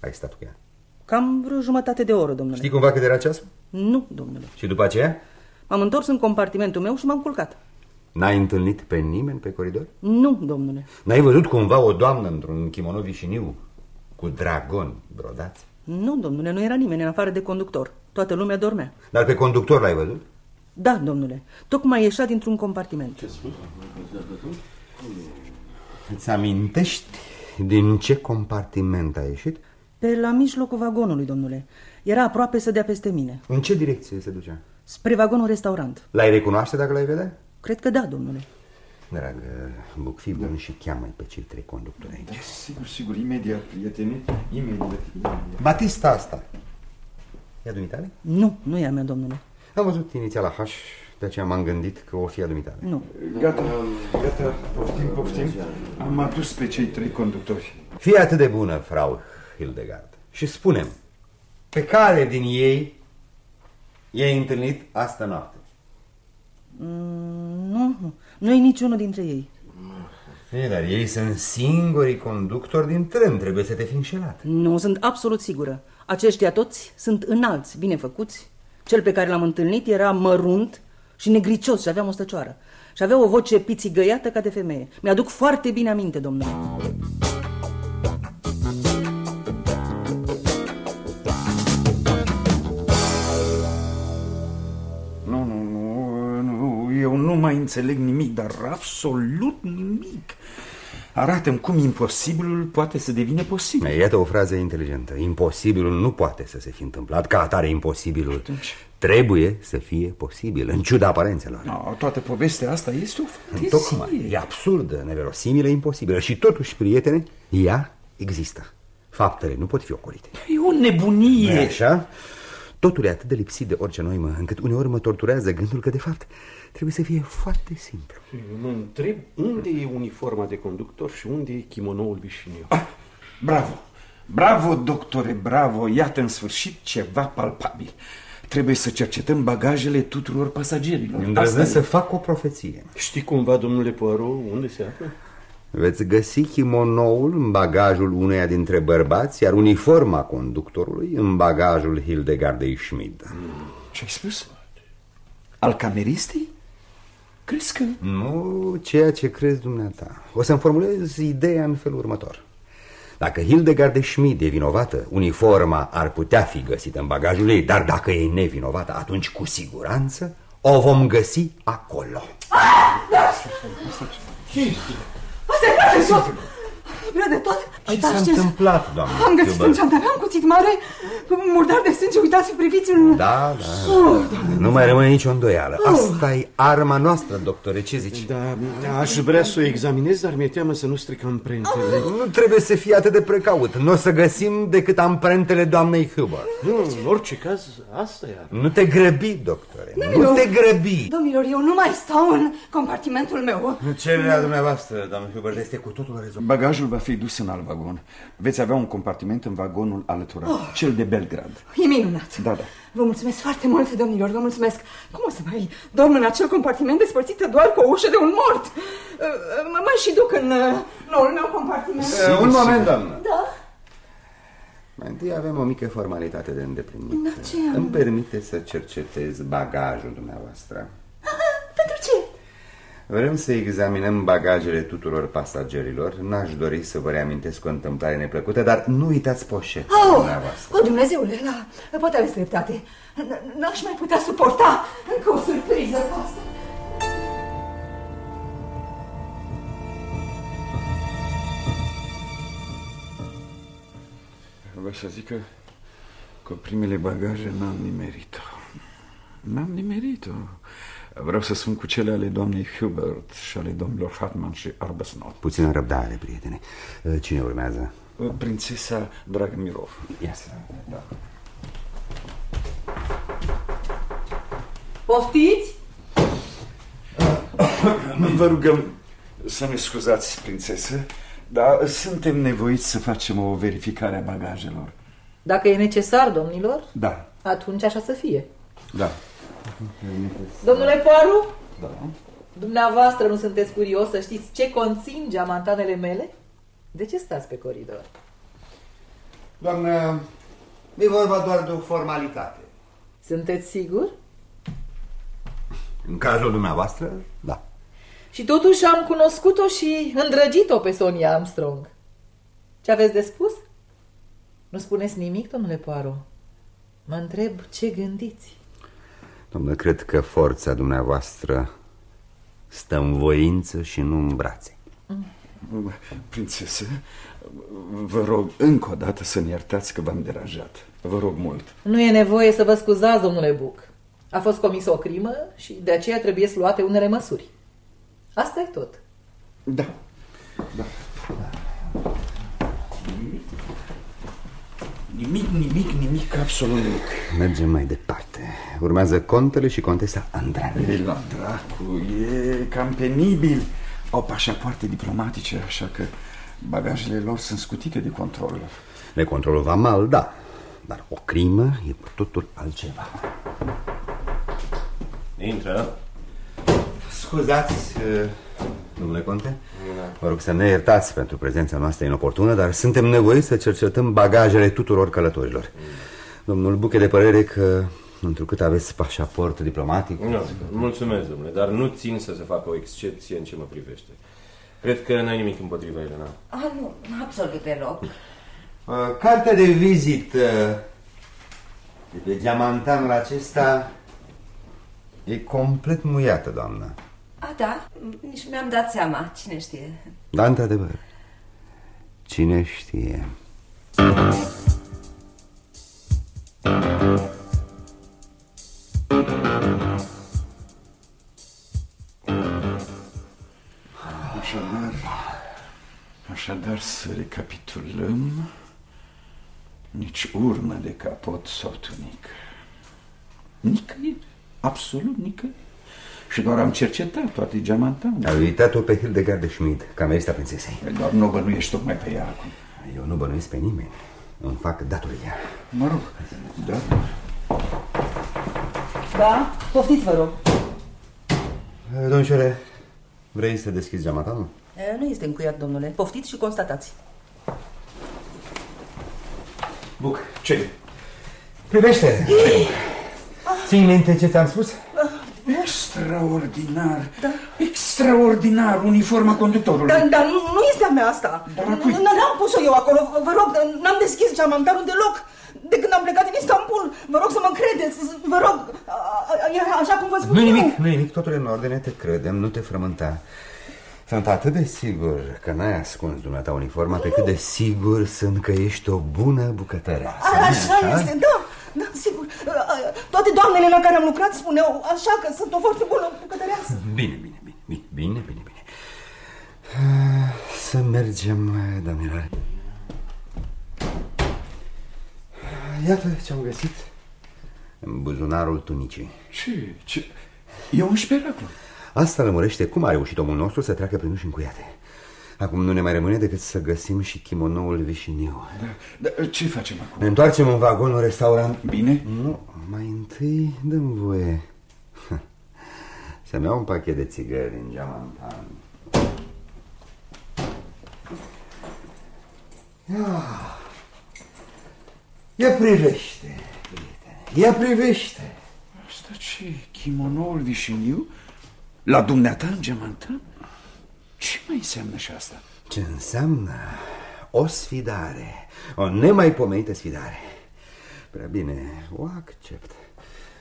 S3: ai stat cu ea?
S18: Cam vreo jumătate de oră, domnule.
S3: Știi cumva cât era ceasul?
S18: Nu, domnule.
S3: Și după aceea?
S18: M-am întors în compartimentul meu și m-am culcat.
S3: N-ai întâlnit pe nimeni pe coridor?
S18: Nu, domnule.
S3: N-ai văzut cumva o doamnă într-un kimono vișiniu cu dragon brodați?
S18: Nu, domnule, nu era nimeni în afară de conductor. Toată lumea dormea.
S3: Dar pe conductor l-ai văzut?
S18: Da, domnule. Tocmai ieșea dintr-un compartiment. Ce spui?
S3: Îți amintești din ce compartiment a ieșit?
S18: Pe la mijlocul vagonului, domnule. Era aproape să dea peste mine.
S3: În ce direcție se ducea?
S18: Spre vagonul restaurant.
S3: L-ai recunoaște dacă l-ai vedea?
S18: Cred că da, domnule.
S3: Dragă, buc, fii bun și cheamă pe cei trei conductori aici.
S2: Da, sigur, sigur, imediat, prietene, imediat, imediat.
S3: Batista asta. E a dumitale?
S18: Nu, nu e a mea, domnule.
S3: Am văzut inițiala H, de aceea m-am gândit că o fi a dumitale.
S18: Nu.
S2: Gata, gata, poftim, poftim. Am adus pe cei trei conductori.
S3: Fii atât de bună, frau Hildegard, și spunem, pe care din ei i-ai întâlnit asta noapte?
S18: Mm, nu, nu, nu e niciunul dintre ei.
S3: E, dar ei sunt singurii conductori din tren, trebuie să te fi înșelat.
S18: Nu, sunt absolut sigură. Aceștia toți sunt înalți, bine făcuți. Cel pe care l-am întâlnit era mărunt și negricios și avea mostăcioară. Și avea o voce pițigăiată ca de femeie. Mi-aduc foarte bine aminte, domnule.
S2: Eu nu mai înțeleg nimic, dar absolut nimic. Arată-mi cum imposibilul poate să devină posibil.
S3: Iată o frază inteligentă. Imposibilul nu poate să se fi întâmplat, ca atare imposibilul Atunci... trebuie să fie posibil, în ciuda aparențelor.
S2: No, toată povestea asta este o fantezie.
S3: Tocmai, e absurdă, neverosimilă, imposibilă și totuși, prietene, ea există. Faptele nu pot fi ocolite.
S2: E o nebunie.
S3: E așa? Totul e atât de lipsit de orice noimă, încât uneori mă torturează gândul că, de fapt, trebuie să fie foarte simplu.
S6: Mă întreb unde e uniforma de conductor și unde e kimonoul vișiniu.
S2: Ah, bravo! Bravo, doctore, bravo! Iată în sfârșit ceva palpabil. Trebuie să cercetăm bagajele tuturor pasagerilor.
S3: Îndrăznesc să fac o profeție.
S6: Știi cumva, domnule Poirot, unde se află?
S3: Veți găsi kimonoul în bagajul uneia dintre bărbați, iar uniforma conductorului în bagajul Hildegardei Schmid.
S2: Ce-ai spus? Al cameristei? Crezi că...
S3: Nu ceea ce crezi dumneata. O să-mi formulez ideea în felul următor. Dacă Hildegard de Schmid e vinovată, uniforma ar putea fi găsită în bagajul ei, dar dacă e nevinovată, atunci cu siguranță o vom găsi acolo.
S10: Ah, da! Asta e frate tot! Prea de tot!
S3: Ce s-a întâmplat, doamne?
S10: Am găsit în geanta mea un cuțit mare, murdar de sânge, uitați, priviți în...
S3: Da, da, oh, nu mai rămâne nicio îndoială. Oh. Asta e arma noastră, doctore, ce zici?
S6: Da, aș vrea să o examinez, dar mi-e teamă să nu stric amprentele.
S3: Oh. Nu trebuie să fii atât de precaut. Nu o să găsim decât amprentele doamnei Huber.
S6: Nu, în orice caz, asta e arma.
S3: Nu te grăbi, doctore,
S10: Domnilor,
S3: nu te grăbi.
S10: Domnilor, eu nu mai stau în compartimentul meu.
S3: Cererea dumneavoastră, doamnă Huber, este cu totul rezolvat.
S2: Bagajul va fi dus în alt vagon. Veți avea un compartiment în vagonul alăturat, oh. cel de Belgrad.
S10: E minunat.
S2: Da, da.
S10: Vă mulțumesc foarte mult, domnilor, vă mulțumesc. Cum o să mai dorm în acel compartiment despărțită doar cu o ușă de un mort? Mă mai și duc în noul meu compartiment.
S3: Uh, un moment, doamnă.
S10: Da?
S3: Mai întâi avem o mică formalitate de îndeplinit.
S10: Da, ce am?
S3: Îmi permite să cercetez bagajul dumneavoastră.
S10: Pentru
S3: Vrem să examinăm bagajele tuturor pasagerilor. N-aș dori să vă reamintesc o întâmplare neplăcută, dar nu uitați poșetul
S10: Oh,
S3: dumneavoastră.
S10: oh, Dumnezeule, da, poate aveți dreptate. N- N-aș mai putea suporta încă o surpriză ca asta.
S2: Vă să zic că cu primele bagaje n-am nimerit-o. N-am nimerit-o. Vreau să spun cu cele ale doamnei Hubert și ale domnilor Hartman și Arbesnot.
S3: Puțină răbdare, prietene. Cine urmează?
S2: Prințesa Dragmirov.
S3: Yes.
S2: Da.
S12: Poftiți?
S2: Vă rugăm să ne scuzați, prințesă, dar suntem nevoiți să facem o verificare a bagajelor.
S12: Dacă e necesar, domnilor,
S2: Da,
S12: atunci așa să fie.
S2: da.
S12: Domnule Poaru,
S2: Da.
S12: dumneavoastră nu sunteți curios să știți ce conțin geamantanele mele? De ce stați pe coridor?
S3: Doamnă, e vorba doar de o formalitate.
S12: Sunteți sigur?
S3: În cazul dumneavoastră, da.
S12: Și totuși am cunoscut-o și îndrăgit-o pe Sonia Armstrong. Ce aveți de spus? Nu spuneți nimic, domnule Poirot? Mă întreb ce gândiți.
S3: Domnule, cred că forța dumneavoastră stă în voință și nu în brațe.
S2: Prințesă, vă rog încă o dată să ne iertați că v-am deranjat. Vă rog mult.
S12: Nu e nevoie să vă scuzați, domnule Buc. A fost comisă o crimă și de aceea trebuie să luate unele măsuri. Asta e tot.
S2: Da. Da. Nimic, nimic, nimic, absolut nimic.
S3: Mergem mai departe. Urmează contele și contesa Andra.
S2: E la dracu, e cam penibil. Au pașapoarte diplomatice, așa că bagajele lor sunt scutite de control.
S3: De controlul vamal, da. Dar o crimă e cu totul altceva.
S13: Intră.
S3: Scuzați, uh, domnule conte. Vă rog să ne iertați pentru prezența noastră inoportună, dar suntem nevoiți să cercetăm bagajele tuturor călătorilor. Domnul Buche de părere că, întrucât aveți pașaport diplomatic...
S13: Nu, mulțumesc, domnule, dar nu țin să se facă o excepție în ce mă privește. Cred că n-ai nimic împotriva, Elena.
S19: Ah, nu, absolut deloc.
S3: Uh, Cartea de vizită de diamantanul acesta e complet muiată, doamnă.
S19: A, da, nici mi-am dat seama, cine știe.
S3: Da, într-adevăr. Cine știe?
S2: Așadar, așadar să recapitulăm. Nici urmă de capot sau tunică. Nicăieri, absolut nicăieri. Și doar am cercetat toate geamantanele.
S3: Ai uitat-o pe Hildegard de Schmid, camerista prințesei.
S2: Doar nu bănuiești tocmai pe ea acum.
S3: Eu nu bănuiesc pe nimeni. Îmi fac datoria.
S2: Mă rog, da.
S18: Da? Poftiți, vă rog.
S3: Domnișoare, vrei să deschizi geamatanul?
S18: E, nu este încuiat, domnule. Poftiți și constatați.
S2: Buc, ce
S3: Privește! Ții minte ce ți-am spus?
S2: Extraordinar, da. extraordinar, uniforma conductorului.
S18: Dar, dar nu, nu este a mea asta. Nu n-am pus-o eu acolo. Vă rog, n-am deschis geamantanul deloc. De când am plecat din Istanbul, vă rog să mă credeți, vă rog, a- a- e așa cum vă spun
S3: Nu
S18: eu.
S3: nimic, nu nimic, totul e în ordine, te credem, nu te frământa. Sunt atât de sigur că n-ai ascuns dumneata uniforma, pe cât de sigur sunt că ești o bună bucătăreasă.
S18: A, așa este, da, da, sigur. A, a, Toate doamnele la care am lucrat spuneau așa că sunt o foarte bună bucătăreasă.
S3: Bine, bine, bine, bine, bine, bine, bine. Ah, Să mergem, domnilor. Iată ce-am găsit în buzunarul tunicii.
S2: Ce? Ce? E un șperaclu.
S3: Asta lămurește cum a reușit omul nostru să treacă prin uși încuiate. Acum nu ne mai rămâne decât să găsim și chimonoul vișiniu.
S2: Da, da, ce facem acum?
S3: Ne întoarcem în vagonul restaurant.
S2: Bine?
S3: Nu, mai întâi dăm voie să-mi iau un pachet de țigări din geamantan. Ia, ia privește, prietene, ia privește.
S2: Asta ce? Chimonoul vișiniu? La dumneata în geamanta? Ce mai înseamnă și asta?
S3: Ce înseamnă? O sfidare, o nemaipomenită sfidare. Prea bine, o accept.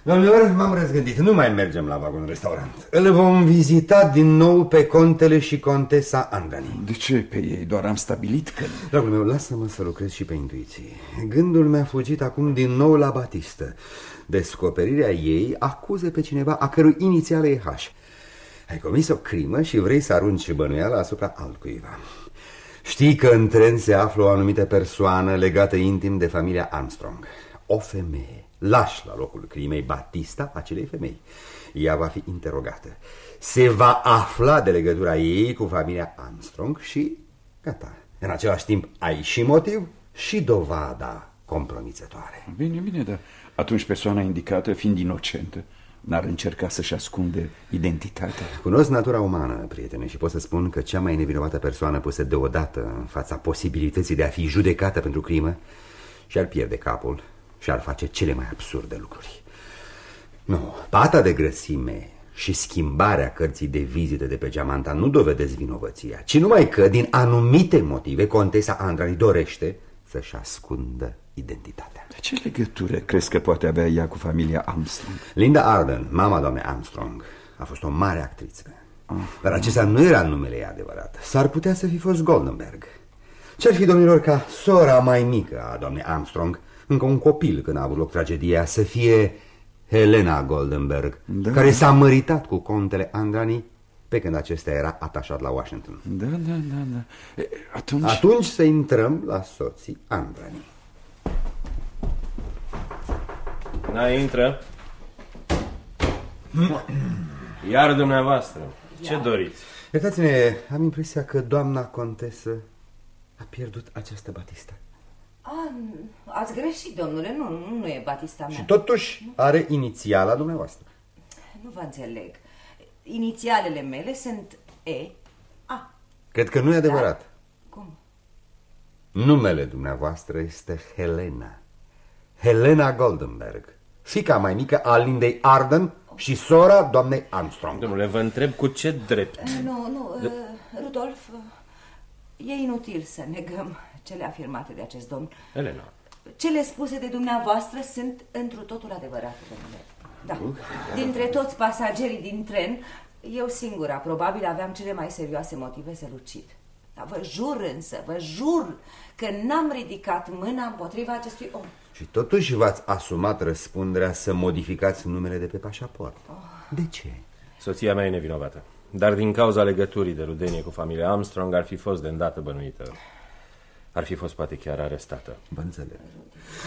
S3: Domnilor, m-am răzgândit, nu mai mergem la vagon restaurant. Îl vom vizita din nou pe contele și contesa Andrani.
S2: De ce pe ei? Doar am stabilit că...
S3: Dragul meu, lasă-mă să lucrez și pe intuiție. Gândul mi-a fugit acum din nou la Batistă. Descoperirea ei acuză pe cineva a cărui inițială e H. Ai comis o crimă și vrei să arunci bănuiala asupra altcuiva. Știi că în tren se află o anumită persoană legată intim de familia Armstrong. O femeie. Lași la locul crimei Batista acelei femei. Ea va fi interogată. Se va afla de legătura ei cu familia Armstrong și gata. În același timp ai și motiv și dovada compromițătoare.
S2: Bine, bine, dar atunci persoana indicată, fiind inocentă, n-ar încerca să-și ascunde identitatea.
S3: Cunosc natura umană, prietene, și pot să spun că cea mai nevinovată persoană pusă deodată în fața posibilității de a fi judecată pentru crimă și-ar pierde capul și ar face cele mai absurde lucruri. Nu, pata de grăsime și schimbarea cărții de vizite de pe geamanta nu dovedesc vinovăția, ci numai că, din anumite motive, contesa Andrani dorește să-și ascundă identitatea.
S2: De ce legătură crezi că poate avea ea cu familia Armstrong?
S3: Linda Arden, mama doamnei Armstrong, a fost o mare actriță. Ah. Dar acesta nu era numele ei adevărat. S-ar putea să fi fost Goldenberg. Ce-ar fi, domnilor, ca sora mai mică a doamnei Armstrong, încă un copil când a avut loc tragedia, să fie Helena Goldenberg, da. care s-a măritat cu contele Andrani pe când acesta era atașat la Washington.
S2: Da, da, da, da. E, atunci...
S3: Atunci să intrăm la soții Andrani.
S13: Da, intră. Iar dumneavoastră, ce doriți?
S3: Iertați-ne, am impresia că doamna contesă a pierdut această batistă.
S19: A, ați greșit, domnule, nu, nu e Batista mea.
S3: Și totuși are inițiala dumneavoastră.
S19: Nu vă înțeleg. Inițialele mele sunt E, A.
S3: Cred că nu e adevărat.
S19: Da? Cum?
S3: Numele dumneavoastră este Helena. Helena Goldenberg, fica mai mică a Lindei Arden și sora doamnei Armstrong.
S13: Domnule, vă întreb cu ce drept?
S19: Uh, nu, nu, uh, Rudolf, uh, e inutil să negăm cele afirmate de acest domn.
S13: Elena.
S19: Cele spuse de dumneavoastră sunt întru totul adevărate, domnule. Da. Dintre toți pasagerii din tren, eu singura probabil aveam cele mai serioase motive să lucid. Dar vă jur însă, vă jur că n-am ridicat mâna împotriva acestui om.
S3: Și totuși v-ați asumat răspunderea să modificați numele de pe pașaport. Oh. De ce?
S13: Soția mea e nevinovată. Dar din cauza legăturii de rudenie cu familia Armstrong ar fi fost de îndată bănuită. Ar fi fost poate chiar arestată.
S3: Vă înțeleg.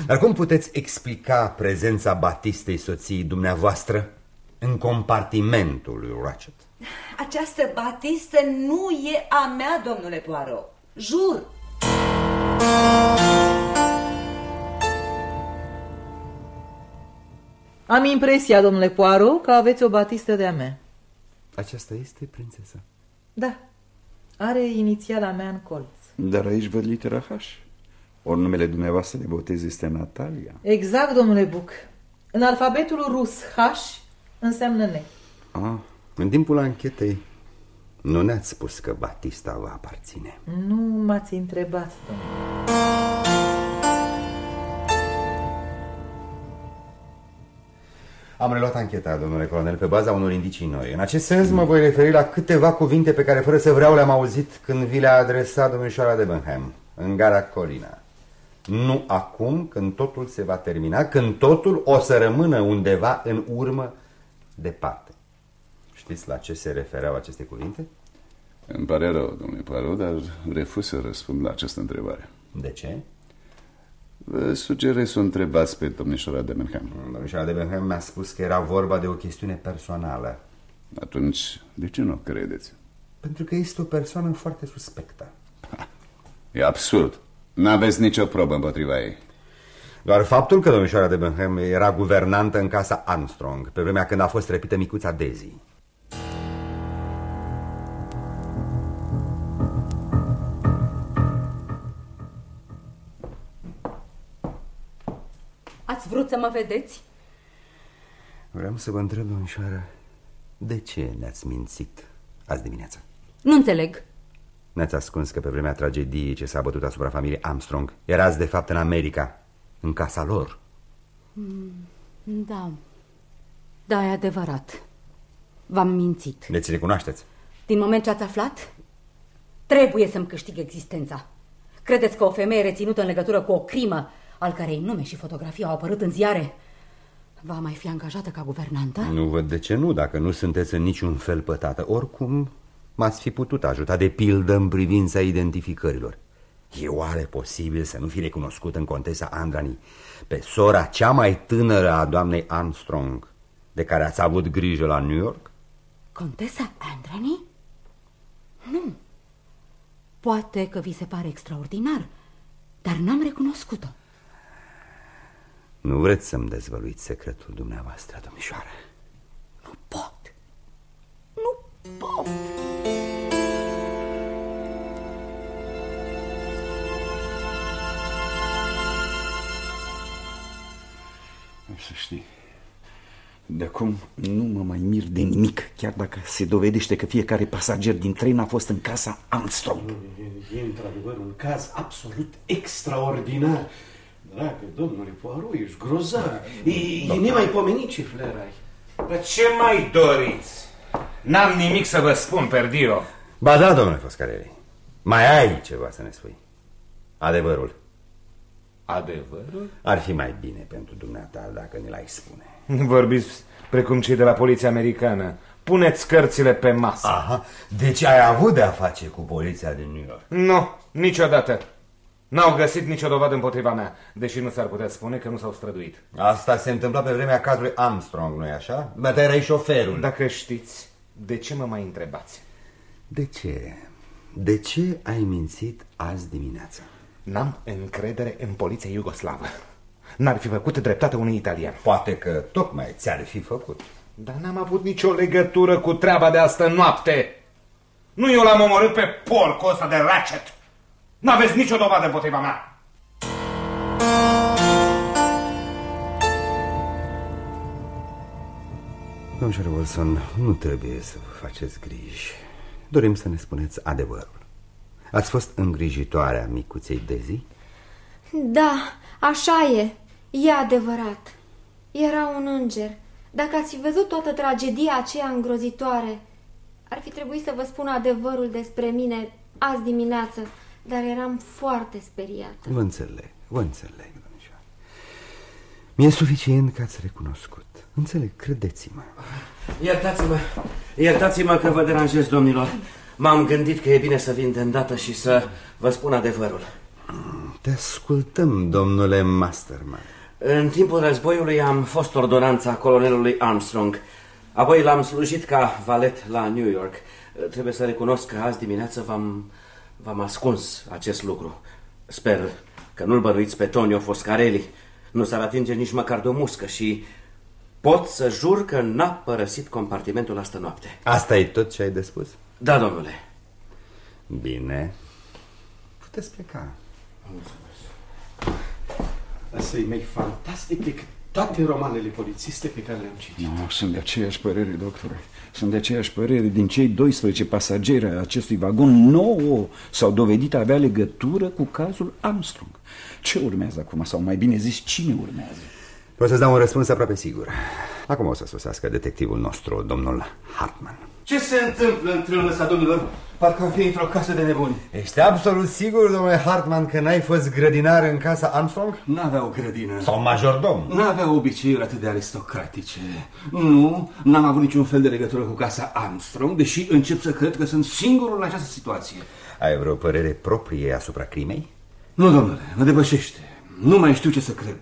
S3: Dar cum puteți explica prezența Batistei soției dumneavoastră în compartimentul lui Ratchet?
S19: Această batistă nu e a mea, domnule Poirot. Jur!
S12: Am impresia, domnule Poirot, că aveți o batistă de-a mea.
S3: Aceasta este prințesa?
S12: Da. Are inițiala mea în colț.
S2: Dar aici văd litera H. Ori numele dumneavoastră de botez este Natalia.
S12: Exact, domnule Buc. În alfabetul rus H înseamnă ne.
S3: Ah, în timpul anchetei nu ne-ați spus că Batista va aparține.
S12: Nu m-ați întrebat, domnule.
S3: Am reluat ancheta, domnule colonel, pe baza unor indicii noi. În acest sens mă voi referi la câteva cuvinte pe care, fără să vreau, le-am auzit când vi le-a adresat domnișoara de Benham, în gara Colina. Nu acum, când totul se va termina, când totul o să rămână undeva în urmă, departe. Știți la ce se refereau aceste cuvinte?
S15: Îmi pare rău, domnule Poirot, dar refuz să răspund la această întrebare.
S3: De ce?
S15: Vă sugerez să o întrebați pe domnișoara de Benham.
S3: Domnișoara de Benham mi-a spus că era vorba de o chestiune personală.
S15: Atunci, de ce nu credeți?
S3: Pentru că este o persoană foarte suspectă.
S15: E absurd. N-aveți nicio probă împotriva ei.
S3: Doar faptul că domnișoara de Benham era guvernantă în casa Armstrong, pe vremea când a fost răpită micuța Daisy.
S14: Ați vrut să mă vedeți?
S3: Vreau să vă întreb, domnișoară, De ce ne-ați mințit azi dimineața?
S14: Nu înțeleg.
S3: Ne-ați ascuns că pe vremea tragediei ce s-a bătut asupra familiei Armstrong erați de fapt în America, în casa lor.
S14: Mm, Da. Da, e adevărat. V-am mințit.
S3: Deci recunoașteți.
S14: Din moment ce ați aflat, trebuie să-mi câștig existența. Credeți că o femeie reținută în legătură cu o crimă, al cărei nume și fotografie au apărut în ziare, va mai fi angajată ca guvernantă?
S3: Nu văd de ce nu, dacă nu sunteți în niciun fel pătată. Oricum, m-ați fi putut ajuta de pildă în privința identificărilor. E oare posibil să nu fi recunoscut în contesa Andrani pe sora cea mai tânără a doamnei Armstrong, de care ați avut grijă la New York?
S14: Contesa Andrani? Nu. Poate că vi se pare extraordinar, dar n-am recunoscut-o.
S3: Nu vreți să-mi dezvăluiți secretul dumneavoastră, domnișoară?
S14: Pot.
S2: Să știi, de acum nu mă mai mir de nimic, chiar dacă se dovedește că fiecare pasager din tren a fost în casa Armstrong.
S6: E într-adevăr un caz absolut extraordinar. Dragă domnule Poirot, ești grozav. E, e nemaipomenit ce flair ai.
S17: Dar ce mai doriți? N-am nimic să vă spun, Perdio.
S3: Ba da, domnule Foscarelli, mai ai ceva să ne spui. Adevărul.
S17: Adevărul?
S3: Ar fi mai bine pentru dumneata dacă ne l-ai spune.
S17: Vorbiți precum cei de la poliția americană. Puneți cărțile pe masă.
S3: Aha, deci ai avut de-a face cu poliția din New York.
S17: Nu, niciodată. N-au găsit nicio dovadă împotriva mea, deși nu s-ar putea spune că nu s-au străduit.
S3: Asta se întâmpla pe vremea cazului Armstrong, nu-i așa? Dar tu erai șoferul.
S17: Dacă știți, de ce mă mai întrebați?
S3: De ce? De ce ai mințit azi dimineața?
S17: N-am încredere în poliția iugoslavă. N-ar fi făcut dreptate unui italian.
S3: Poate că tocmai ți-ar fi făcut.
S17: Dar n-am avut nicio legătură cu treaba de astă noapte. Nu eu l-am omorât pe porcul ăsta de Ratchet. N-aveți nicio dovadă împotriva mea.
S3: Domnule Wilson, nu trebuie să vă faceți griji. Dorim să ne spuneți adevărul. Ați fost îngrijitoarea micuței Dezi?
S11: Da, așa e. E adevărat. Era un înger. Dacă ați fi văzut toată tragedia aceea îngrozitoare, ar fi trebuit să vă spun adevărul despre mine azi dimineață, dar eram foarte speriată.
S3: Vă înțeleg, vă înțeleg, domnișoară. Mi-e suficient că ați recunoscut. Înțeleg, credeți-mă.
S9: Iertați-mă, iertați-mă că vă deranjez, domnilor. M-am gândit că e bine să vin de îndată și să vă spun adevărul.
S3: Te ascultăm, domnule Masterman.
S9: În timpul războiului am fost ordonanța colonelului Armstrong. Apoi l-am slujit ca valet la New York. Trebuie să recunosc că azi dimineață v-am v-am ascuns acest lucru. Sper că nu-l bănuiți pe Tonio Foscarelli. Nu s-ar atinge nici măcar de o muscă și pot să jur că n-a părăsit compartimentul astă noapte.
S3: Asta e tot ce ai de spus?
S9: Da, domnule.
S3: Bine. Puteți pleca.
S6: Asta e mai fantastic decât toate romanele polițiste pe care le-am citit.
S2: Nu, sunt de aceeași părere, doctore. Sunt de aceeași părere. Din cei 12 pasageri ai acestui vagon, 9 s-au dovedit a avea legătură cu cazul Armstrong. Ce urmează acum? Sau mai bine zis, cine urmează?
S3: Pot să-ți dau un răspuns aproape sigur. Acum o să sosească detectivul nostru, domnul Hartman.
S7: Ce se întâmplă în trenul ăsta, domnilor? Parcă am fi într-o casă de nebuni.
S3: Ești absolut sigur, domnule Hartman, că n-ai fost grădinar în casa Armstrong?
S7: N-avea o grădină.
S3: Sau majordom?
S7: N-avea obiceiuri atât de aristocratice. Nu, n-am avut niciun fel de legătură cu casa Armstrong, deși încep să cred că sunt singurul în această situație.
S3: Ai vreo părere proprie asupra crimei?
S7: Nu, domnule, mă depășește. Nu mai știu ce să cred.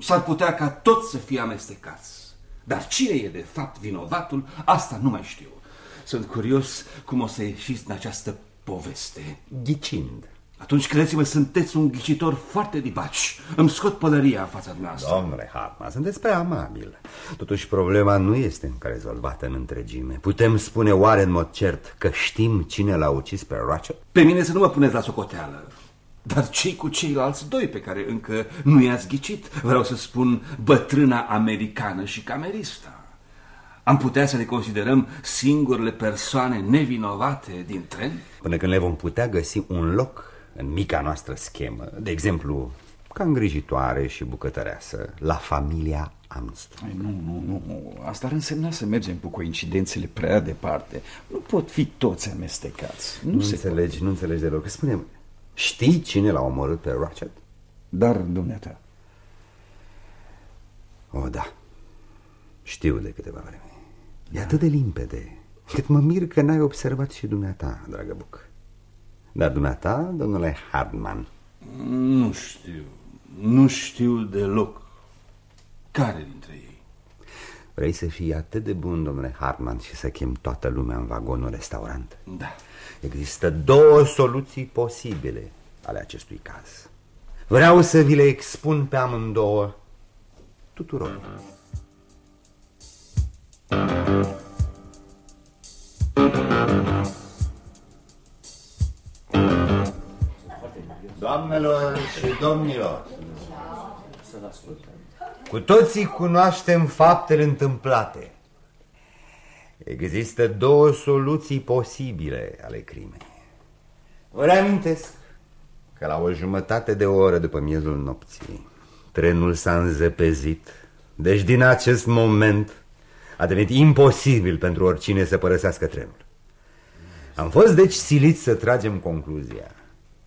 S7: S-ar putea ca tot să fie amestecați. Dar cine e de fapt vinovatul, asta nu mai știu. Sunt curios cum o să ieșiți din această poveste.
S3: Ghicind.
S7: Atunci, credeți-mă, sunteți un ghicitor foarte dibaci. Îmi scot pălăria în fața dumneavoastră.
S3: Domnule Hartman, sunteți prea amabil. Totuși, problema nu este încă rezolvată în întregime. Putem spune oare în mod cert că știm cine l-a ucis pe Ratchet?
S7: Pe mine să nu mă puneți la socoteală. Dar cei cu ceilalți doi pe care încă nu i-ați ghicit, vreau să spun bătrâna americană și camerista. Am putea să le considerăm singurele persoane nevinovate din tren?
S3: Până când le vom putea găsi un loc în mica noastră schemă, de exemplu, ca îngrijitoare și bucătăreasă, la familia Armstrong.
S2: Ai, nu, nu, nu, nu. Asta ar însemna să mergem cu coincidențele prea departe. Nu pot fi toți amestecați.
S3: Nu, nu se înțelegi, poate. nu înțelegi deloc. Spune-mi, știi cine l-a omorât pe Ratchet?
S2: Dar, dumneata.
S3: O, da. Știu de câteva vreme. E atât de limpede, cât mă mir că n-ai observat și dumneata, dragă Buc. Dar dumneata, domnule Hardman...
S7: Nu știu. Nu știu deloc. Care dintre ei?
S3: Vrei să fii atât de bun, domnule Hartman, și să chem toată lumea în vagonul restaurant?
S7: Da.
S3: Există două soluții posibile ale acestui caz. Vreau să vi le expun pe amândouă tuturor. Doamnelor și domnilor, cu toții cunoaștem faptele întâmplate. Există două soluții posibile ale crimei. Vă reamintesc că la o jumătate de oră după miezul nopții, trenul s-a înzăpezit, deci din acest moment a devenit imposibil pentru oricine să părăsească trenul. Am fost deci siliți să tragem concluzia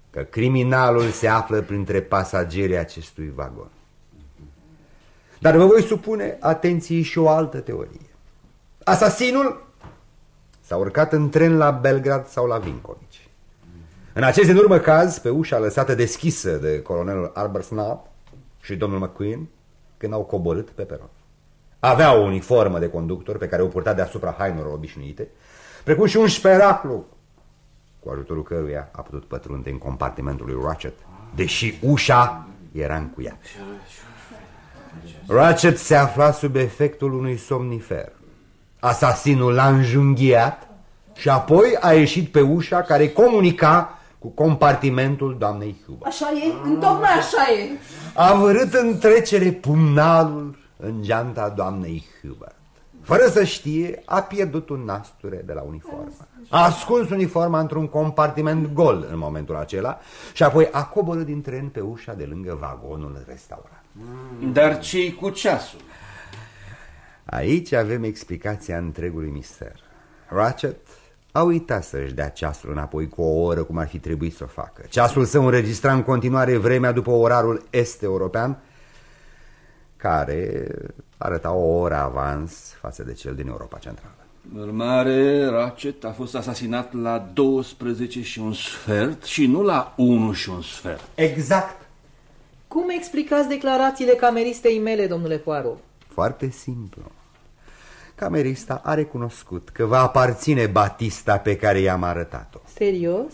S3: că criminalul se află printre pasagerii acestui vagon. Dar vă voi supune atenției și o altă teorie. Asasinul s-a urcat în tren la Belgrad sau la Vincovici. În acest din urmă caz, pe ușa lăsată deschisă de colonelul Arbuthnot și domnul McQueen, când au coborât pe peron. Avea o uniformă de conductor pe care o purta deasupra hainelor obișnuite, precum și un șperaclu, cu ajutorul căruia a putut pătrunde în compartimentul lui Ratchet, deși ușa era încuiată. Ratchet se afla sub efectul unui somnifer. Asasinul l-a înjunghiat și apoi a ieșit pe ușa care comunica cu compartimentul doamnei Huber.
S10: Așa e, întocmai așa e.
S3: A vărât în trecere pumnalul în geanta doamnei Huber. Fără să știe, a pierdut un nasture de la uniformă. A ascuns uniforma într-un compartiment gol în momentul acela și apoi a coborât din tren pe ușa de lângă vagonul restaurant.
S7: Dar ce cu ceasul?
S3: Aici avem explicația întregului mister. Ratchet a uitat să-și dea ceasul înapoi cu o oră cum ar fi trebuit să o facă. Ceasul său înregistra în continuare vremea după orarul est-european, care arăta o oră avans față de cel din Europa Centrală.
S7: Urmare, Ratchet a fost asasinat la 12 și un sfert și nu la 1 și un sfert.
S3: Exact.
S12: Cum explicați declarațiile cameristei mele, domnule Poirot?
S3: Foarte simplu. Camerista a recunoscut că va aparține Batista pe care i-am arătat-o.
S12: Serios?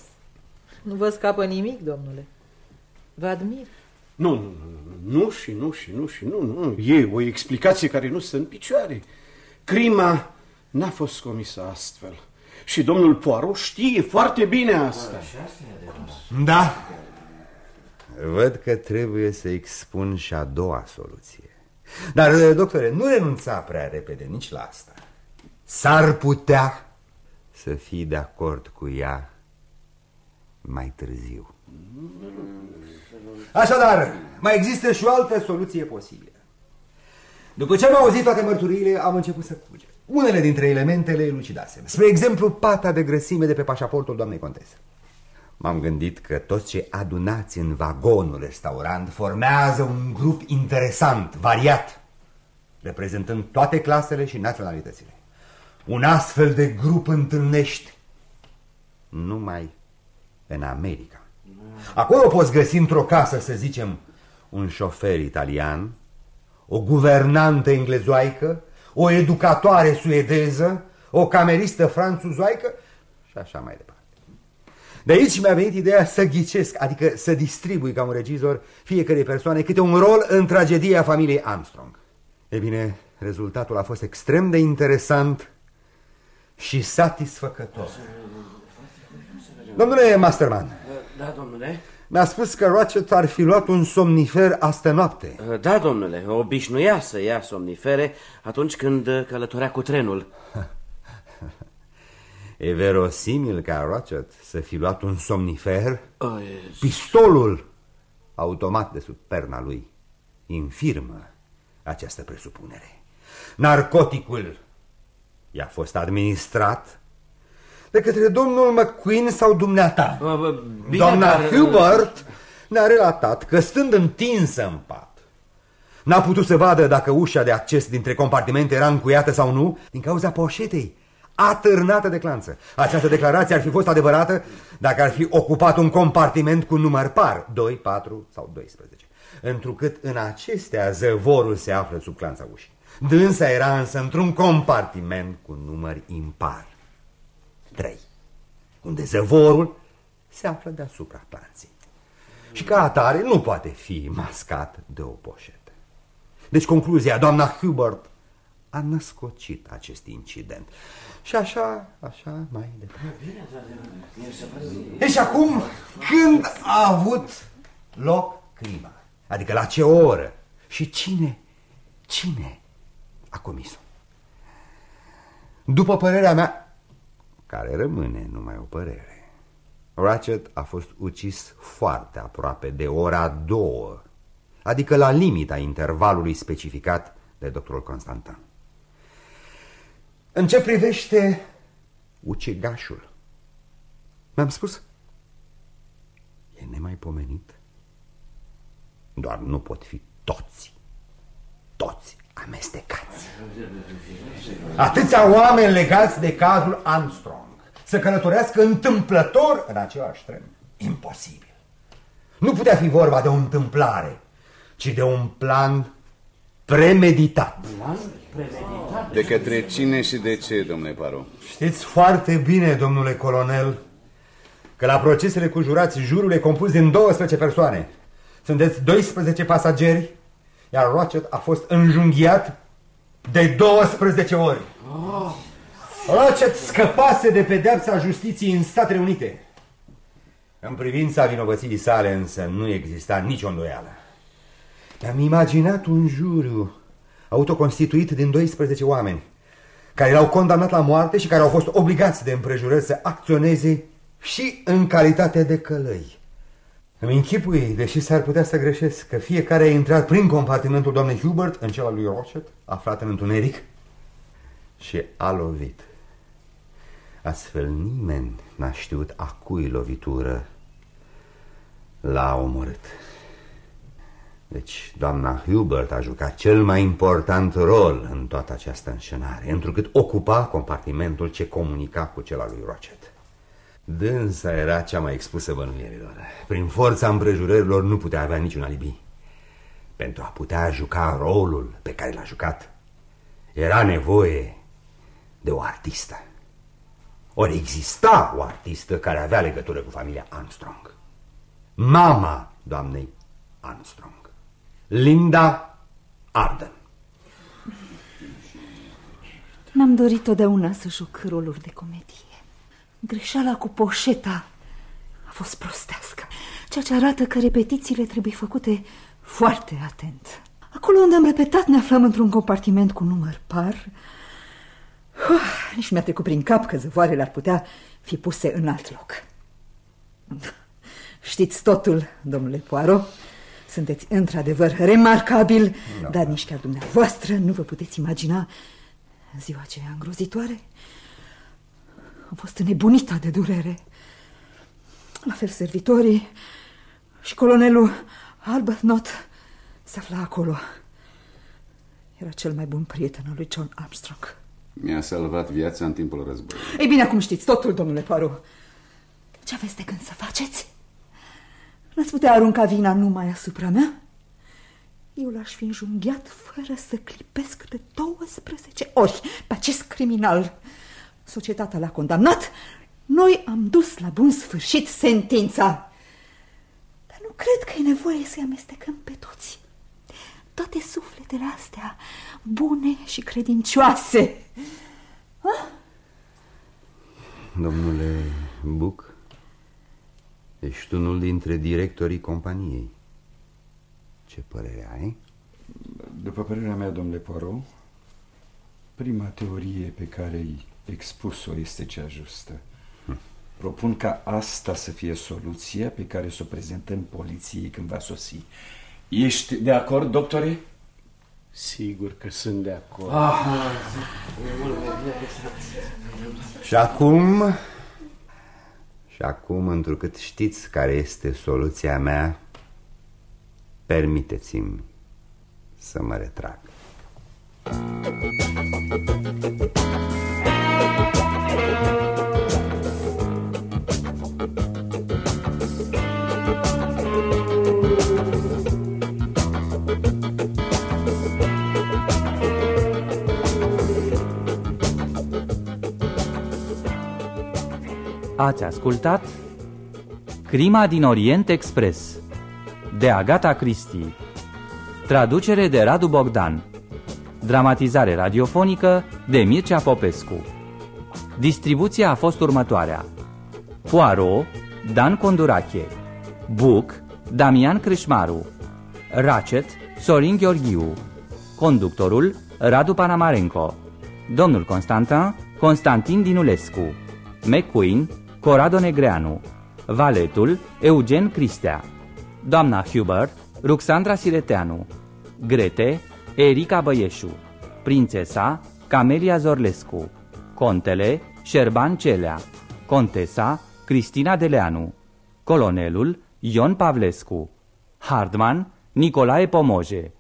S12: Nu vă scapă nimic, domnule. Vă admir.
S6: Nu, nu, nu, nu și nu și nu și nu, nu. E o explicație care nu stă în picioare. Crima n-a fost comisă astfel. Și domnul Poirot știe foarte bine asta.
S3: Da. Văd că trebuie să expun și a doua soluție. Dar, doctore, nu renunța prea repede nici la asta. S-ar putea să fii de acord cu ea mai târziu. Așadar, mai există și o altă soluție posibilă. După ce am auzit toate mărturiile, am început să cuge. Unele dintre elementele elucidasem. Spre exemplu, pata de grăsime de pe pașaportul doamnei contese. M-am gândit că toți cei adunați în vagonul restaurant formează un grup interesant, variat, reprezentând toate clasele și naționalitățile. Un astfel de grup întâlnești numai în America. Acolo poți găsi într-o casă, să zicem, un șofer italian, o guvernantă englezoaică, o educatoare suedeză, o cameristă franțuzoaică și așa mai departe. De aici mi-a venit ideea să ghicesc, adică să distribui ca un regizor fiecare persoane câte un rol în tragedia familiei Armstrong. E bine, rezultatul a fost extrem de interesant și satisfăcător. Domnule Masterman,
S9: Da, domnule.
S3: Mi-a spus că Ratchet ar fi luat un somnifer astă noapte.
S9: Da, domnule, obișnuia să ia somnifere atunci când călătorea cu trenul.
S3: E verosimil ca Ratchet să fi luat un somnifer?
S9: Oh,
S3: Pistolul automat de sub perna lui infirmă această presupunere. Narcoticul i-a fost administrat de către domnul McQueen sau dumneata.
S9: bine,
S3: Doamna
S9: dar-
S3: Hubert ne-a relatat că stând întinsă în pat, n-a putut să vadă dacă ușa de acces dintre compartimente era încuiată sau nu din cauza poșetei atârnată de clanță. Această declarație ar fi fost adevărată dacă ar fi ocupat un compartiment cu număr par, 2, 4 sau 12. Întrucât în acestea zăvorul se află sub clanța ușii. Dânsa era însă într-un compartiment cu număr impar, 3, unde zăvorul se află deasupra clanței. Și ca atare nu poate fi mascat de o poșetă. Deci concluzia, doamna Hubert a născocit acest incident. Și așa, așa, mai departe. E și acum, când a avut loc crima? Adică la ce oră? Și cine, cine a comis-o? După părerea mea, care rămâne numai o părere, Ratchet a fost ucis foarte aproape de ora două, adică la limita intervalului specificat de doctorul Constantin. În ce privește ucigașul, mi-am spus, e nemaipomenit. Doar nu pot fi toți, toți amestecați. Atâția oameni legați de cazul Armstrong să călătorească întâmplător în același tren. Imposibil. Nu putea fi vorba de o întâmplare, ci de un plan premeditat.
S15: De către cine și de ce, domnule Paro?
S3: Știți foarte bine, domnule colonel, că la procesele cu jurați jurul e compus din 12 persoane. Sunteți 12 pasageri, iar Ratchet a fost înjunghiat de 12 ori. Ratchet scăpase de pedeapsa justiției în Statele Unite. În privința vinovăției sale însă nu exista nicio îndoială. Mi-am imaginat un juriu autoconstituit din 12 oameni care l-au condamnat la moarte și care au fost obligați de împrejurări să acționeze și în calitate de călăi. Îmi închipui, deși s-ar putea să greșesc, că fiecare a intrat prin compartimentul doamnei Hubert în cel al lui Rochet, aflat în întuneric, și a lovit. Astfel nimeni n-a știut a cui lovitură l-a omorât. Deci, doamna Hubert a jucat cel mai important rol în toată această înșenare, întrucât ocupa compartimentul ce comunica cu cel al lui Rochet. Dânsa era cea mai expusă bănuierilor. Prin forța împrejurărilor nu putea avea niciun alibi. Pentru a putea juca rolul pe care l-a jucat, era nevoie de o artistă. Ori exista o artistă care avea legătură cu familia Armstrong. Mama doamnei Armstrong. Linda Arden.
S10: Mi-am dorit totdeauna să joc roluri de comedie. Greșeala cu poșeta a fost prostească, ceea ce arată că repetițiile trebuie făcute foarte atent. Acolo unde am repetat ne aflăm într-un compartiment cu număr par. Uf, nici mi-a trecut prin cap că zăvoarele ar putea fi puse în alt loc. Știți totul, domnule Poirot. Sunteți într-adevăr remarcabil,
S3: Da.
S10: dar nici chiar dumneavoastră nu vă puteți imagina ziua aceea îngrozitoare. Am fost înnebunită de durere. La fel servitorii și colonelul Arbuthnot se afla acolo. Era cel mai bun prieten al lui John Armstrong.
S15: Mi-a salvat viața în timpul războiului.
S10: Ei bine, acum știți totul, domnule Poirot. Ce aveți de gând să faceți? N-ați putea arunca vina numai asupra mea? Eu l-aș fi înjunghiat fără să clipesc de 12 ori pe acest criminal. Societatea l-a condamnat, noi am dus la bun sfârșit sentința. Dar nu cred că e nevoie să-i amestecăm pe toți. Toate sufletele astea, bune și credincioase.
S3: Domnule Buc, Ești unul dintre directorii companiei. Ce părere ai?
S2: După părerea mea, domnule Poirot, prima teorie pe care ai expus-o este cea justă. Hm. Propun ca asta să fie soluția pe care să o prezentăm poliției când va sosi. Ești de acord, doctore?
S6: Sigur că sunt de acord.
S3: Ah. Și acum... Și acum, întrucât știți care este soluția mea, permiteți-mi să mă retrag.
S1: Ați ascultat Crima din Orient Express de Agata Christie Traducere de Radu Bogdan. Dramatizare radiofonică de Mircea Popescu Distribuția a fost următoarea. Poirot, Dan Condurache. Buc, Damian Crișmaru. Ratchet, Sorin Gheorghiu. Conductorul, Radu Panamarenco. Domnul Constantin, Constantin Dinulescu. McQueen, Corado Negreanu. Valetul, Eugen Cristea. Doamna Hubert, Ruxandra Sireteanu. Grete, Erica Băieșu. Prințesa, Camelia Zorlescu Contele, Șerban Celea Contesa, Cristina Deleanu Colonelul, Ion Pavlescu Hardman, Nicolae Pomoje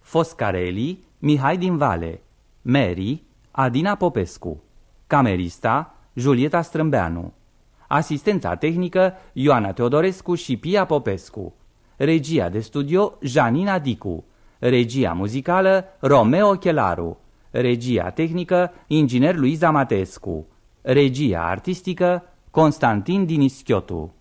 S1: Foscareli, Mihai din Vale Mary, Adina Popescu Camerista, Julieta Strâmbeanu Asistența tehnică Ioana Teodorescu și Pia Popescu Regia de studio Janina Dicu Regia muzicală Romeo Chelaru Regia tehnică Inginer Luiza Matescu. Regia artistică Constantin Dinischiotu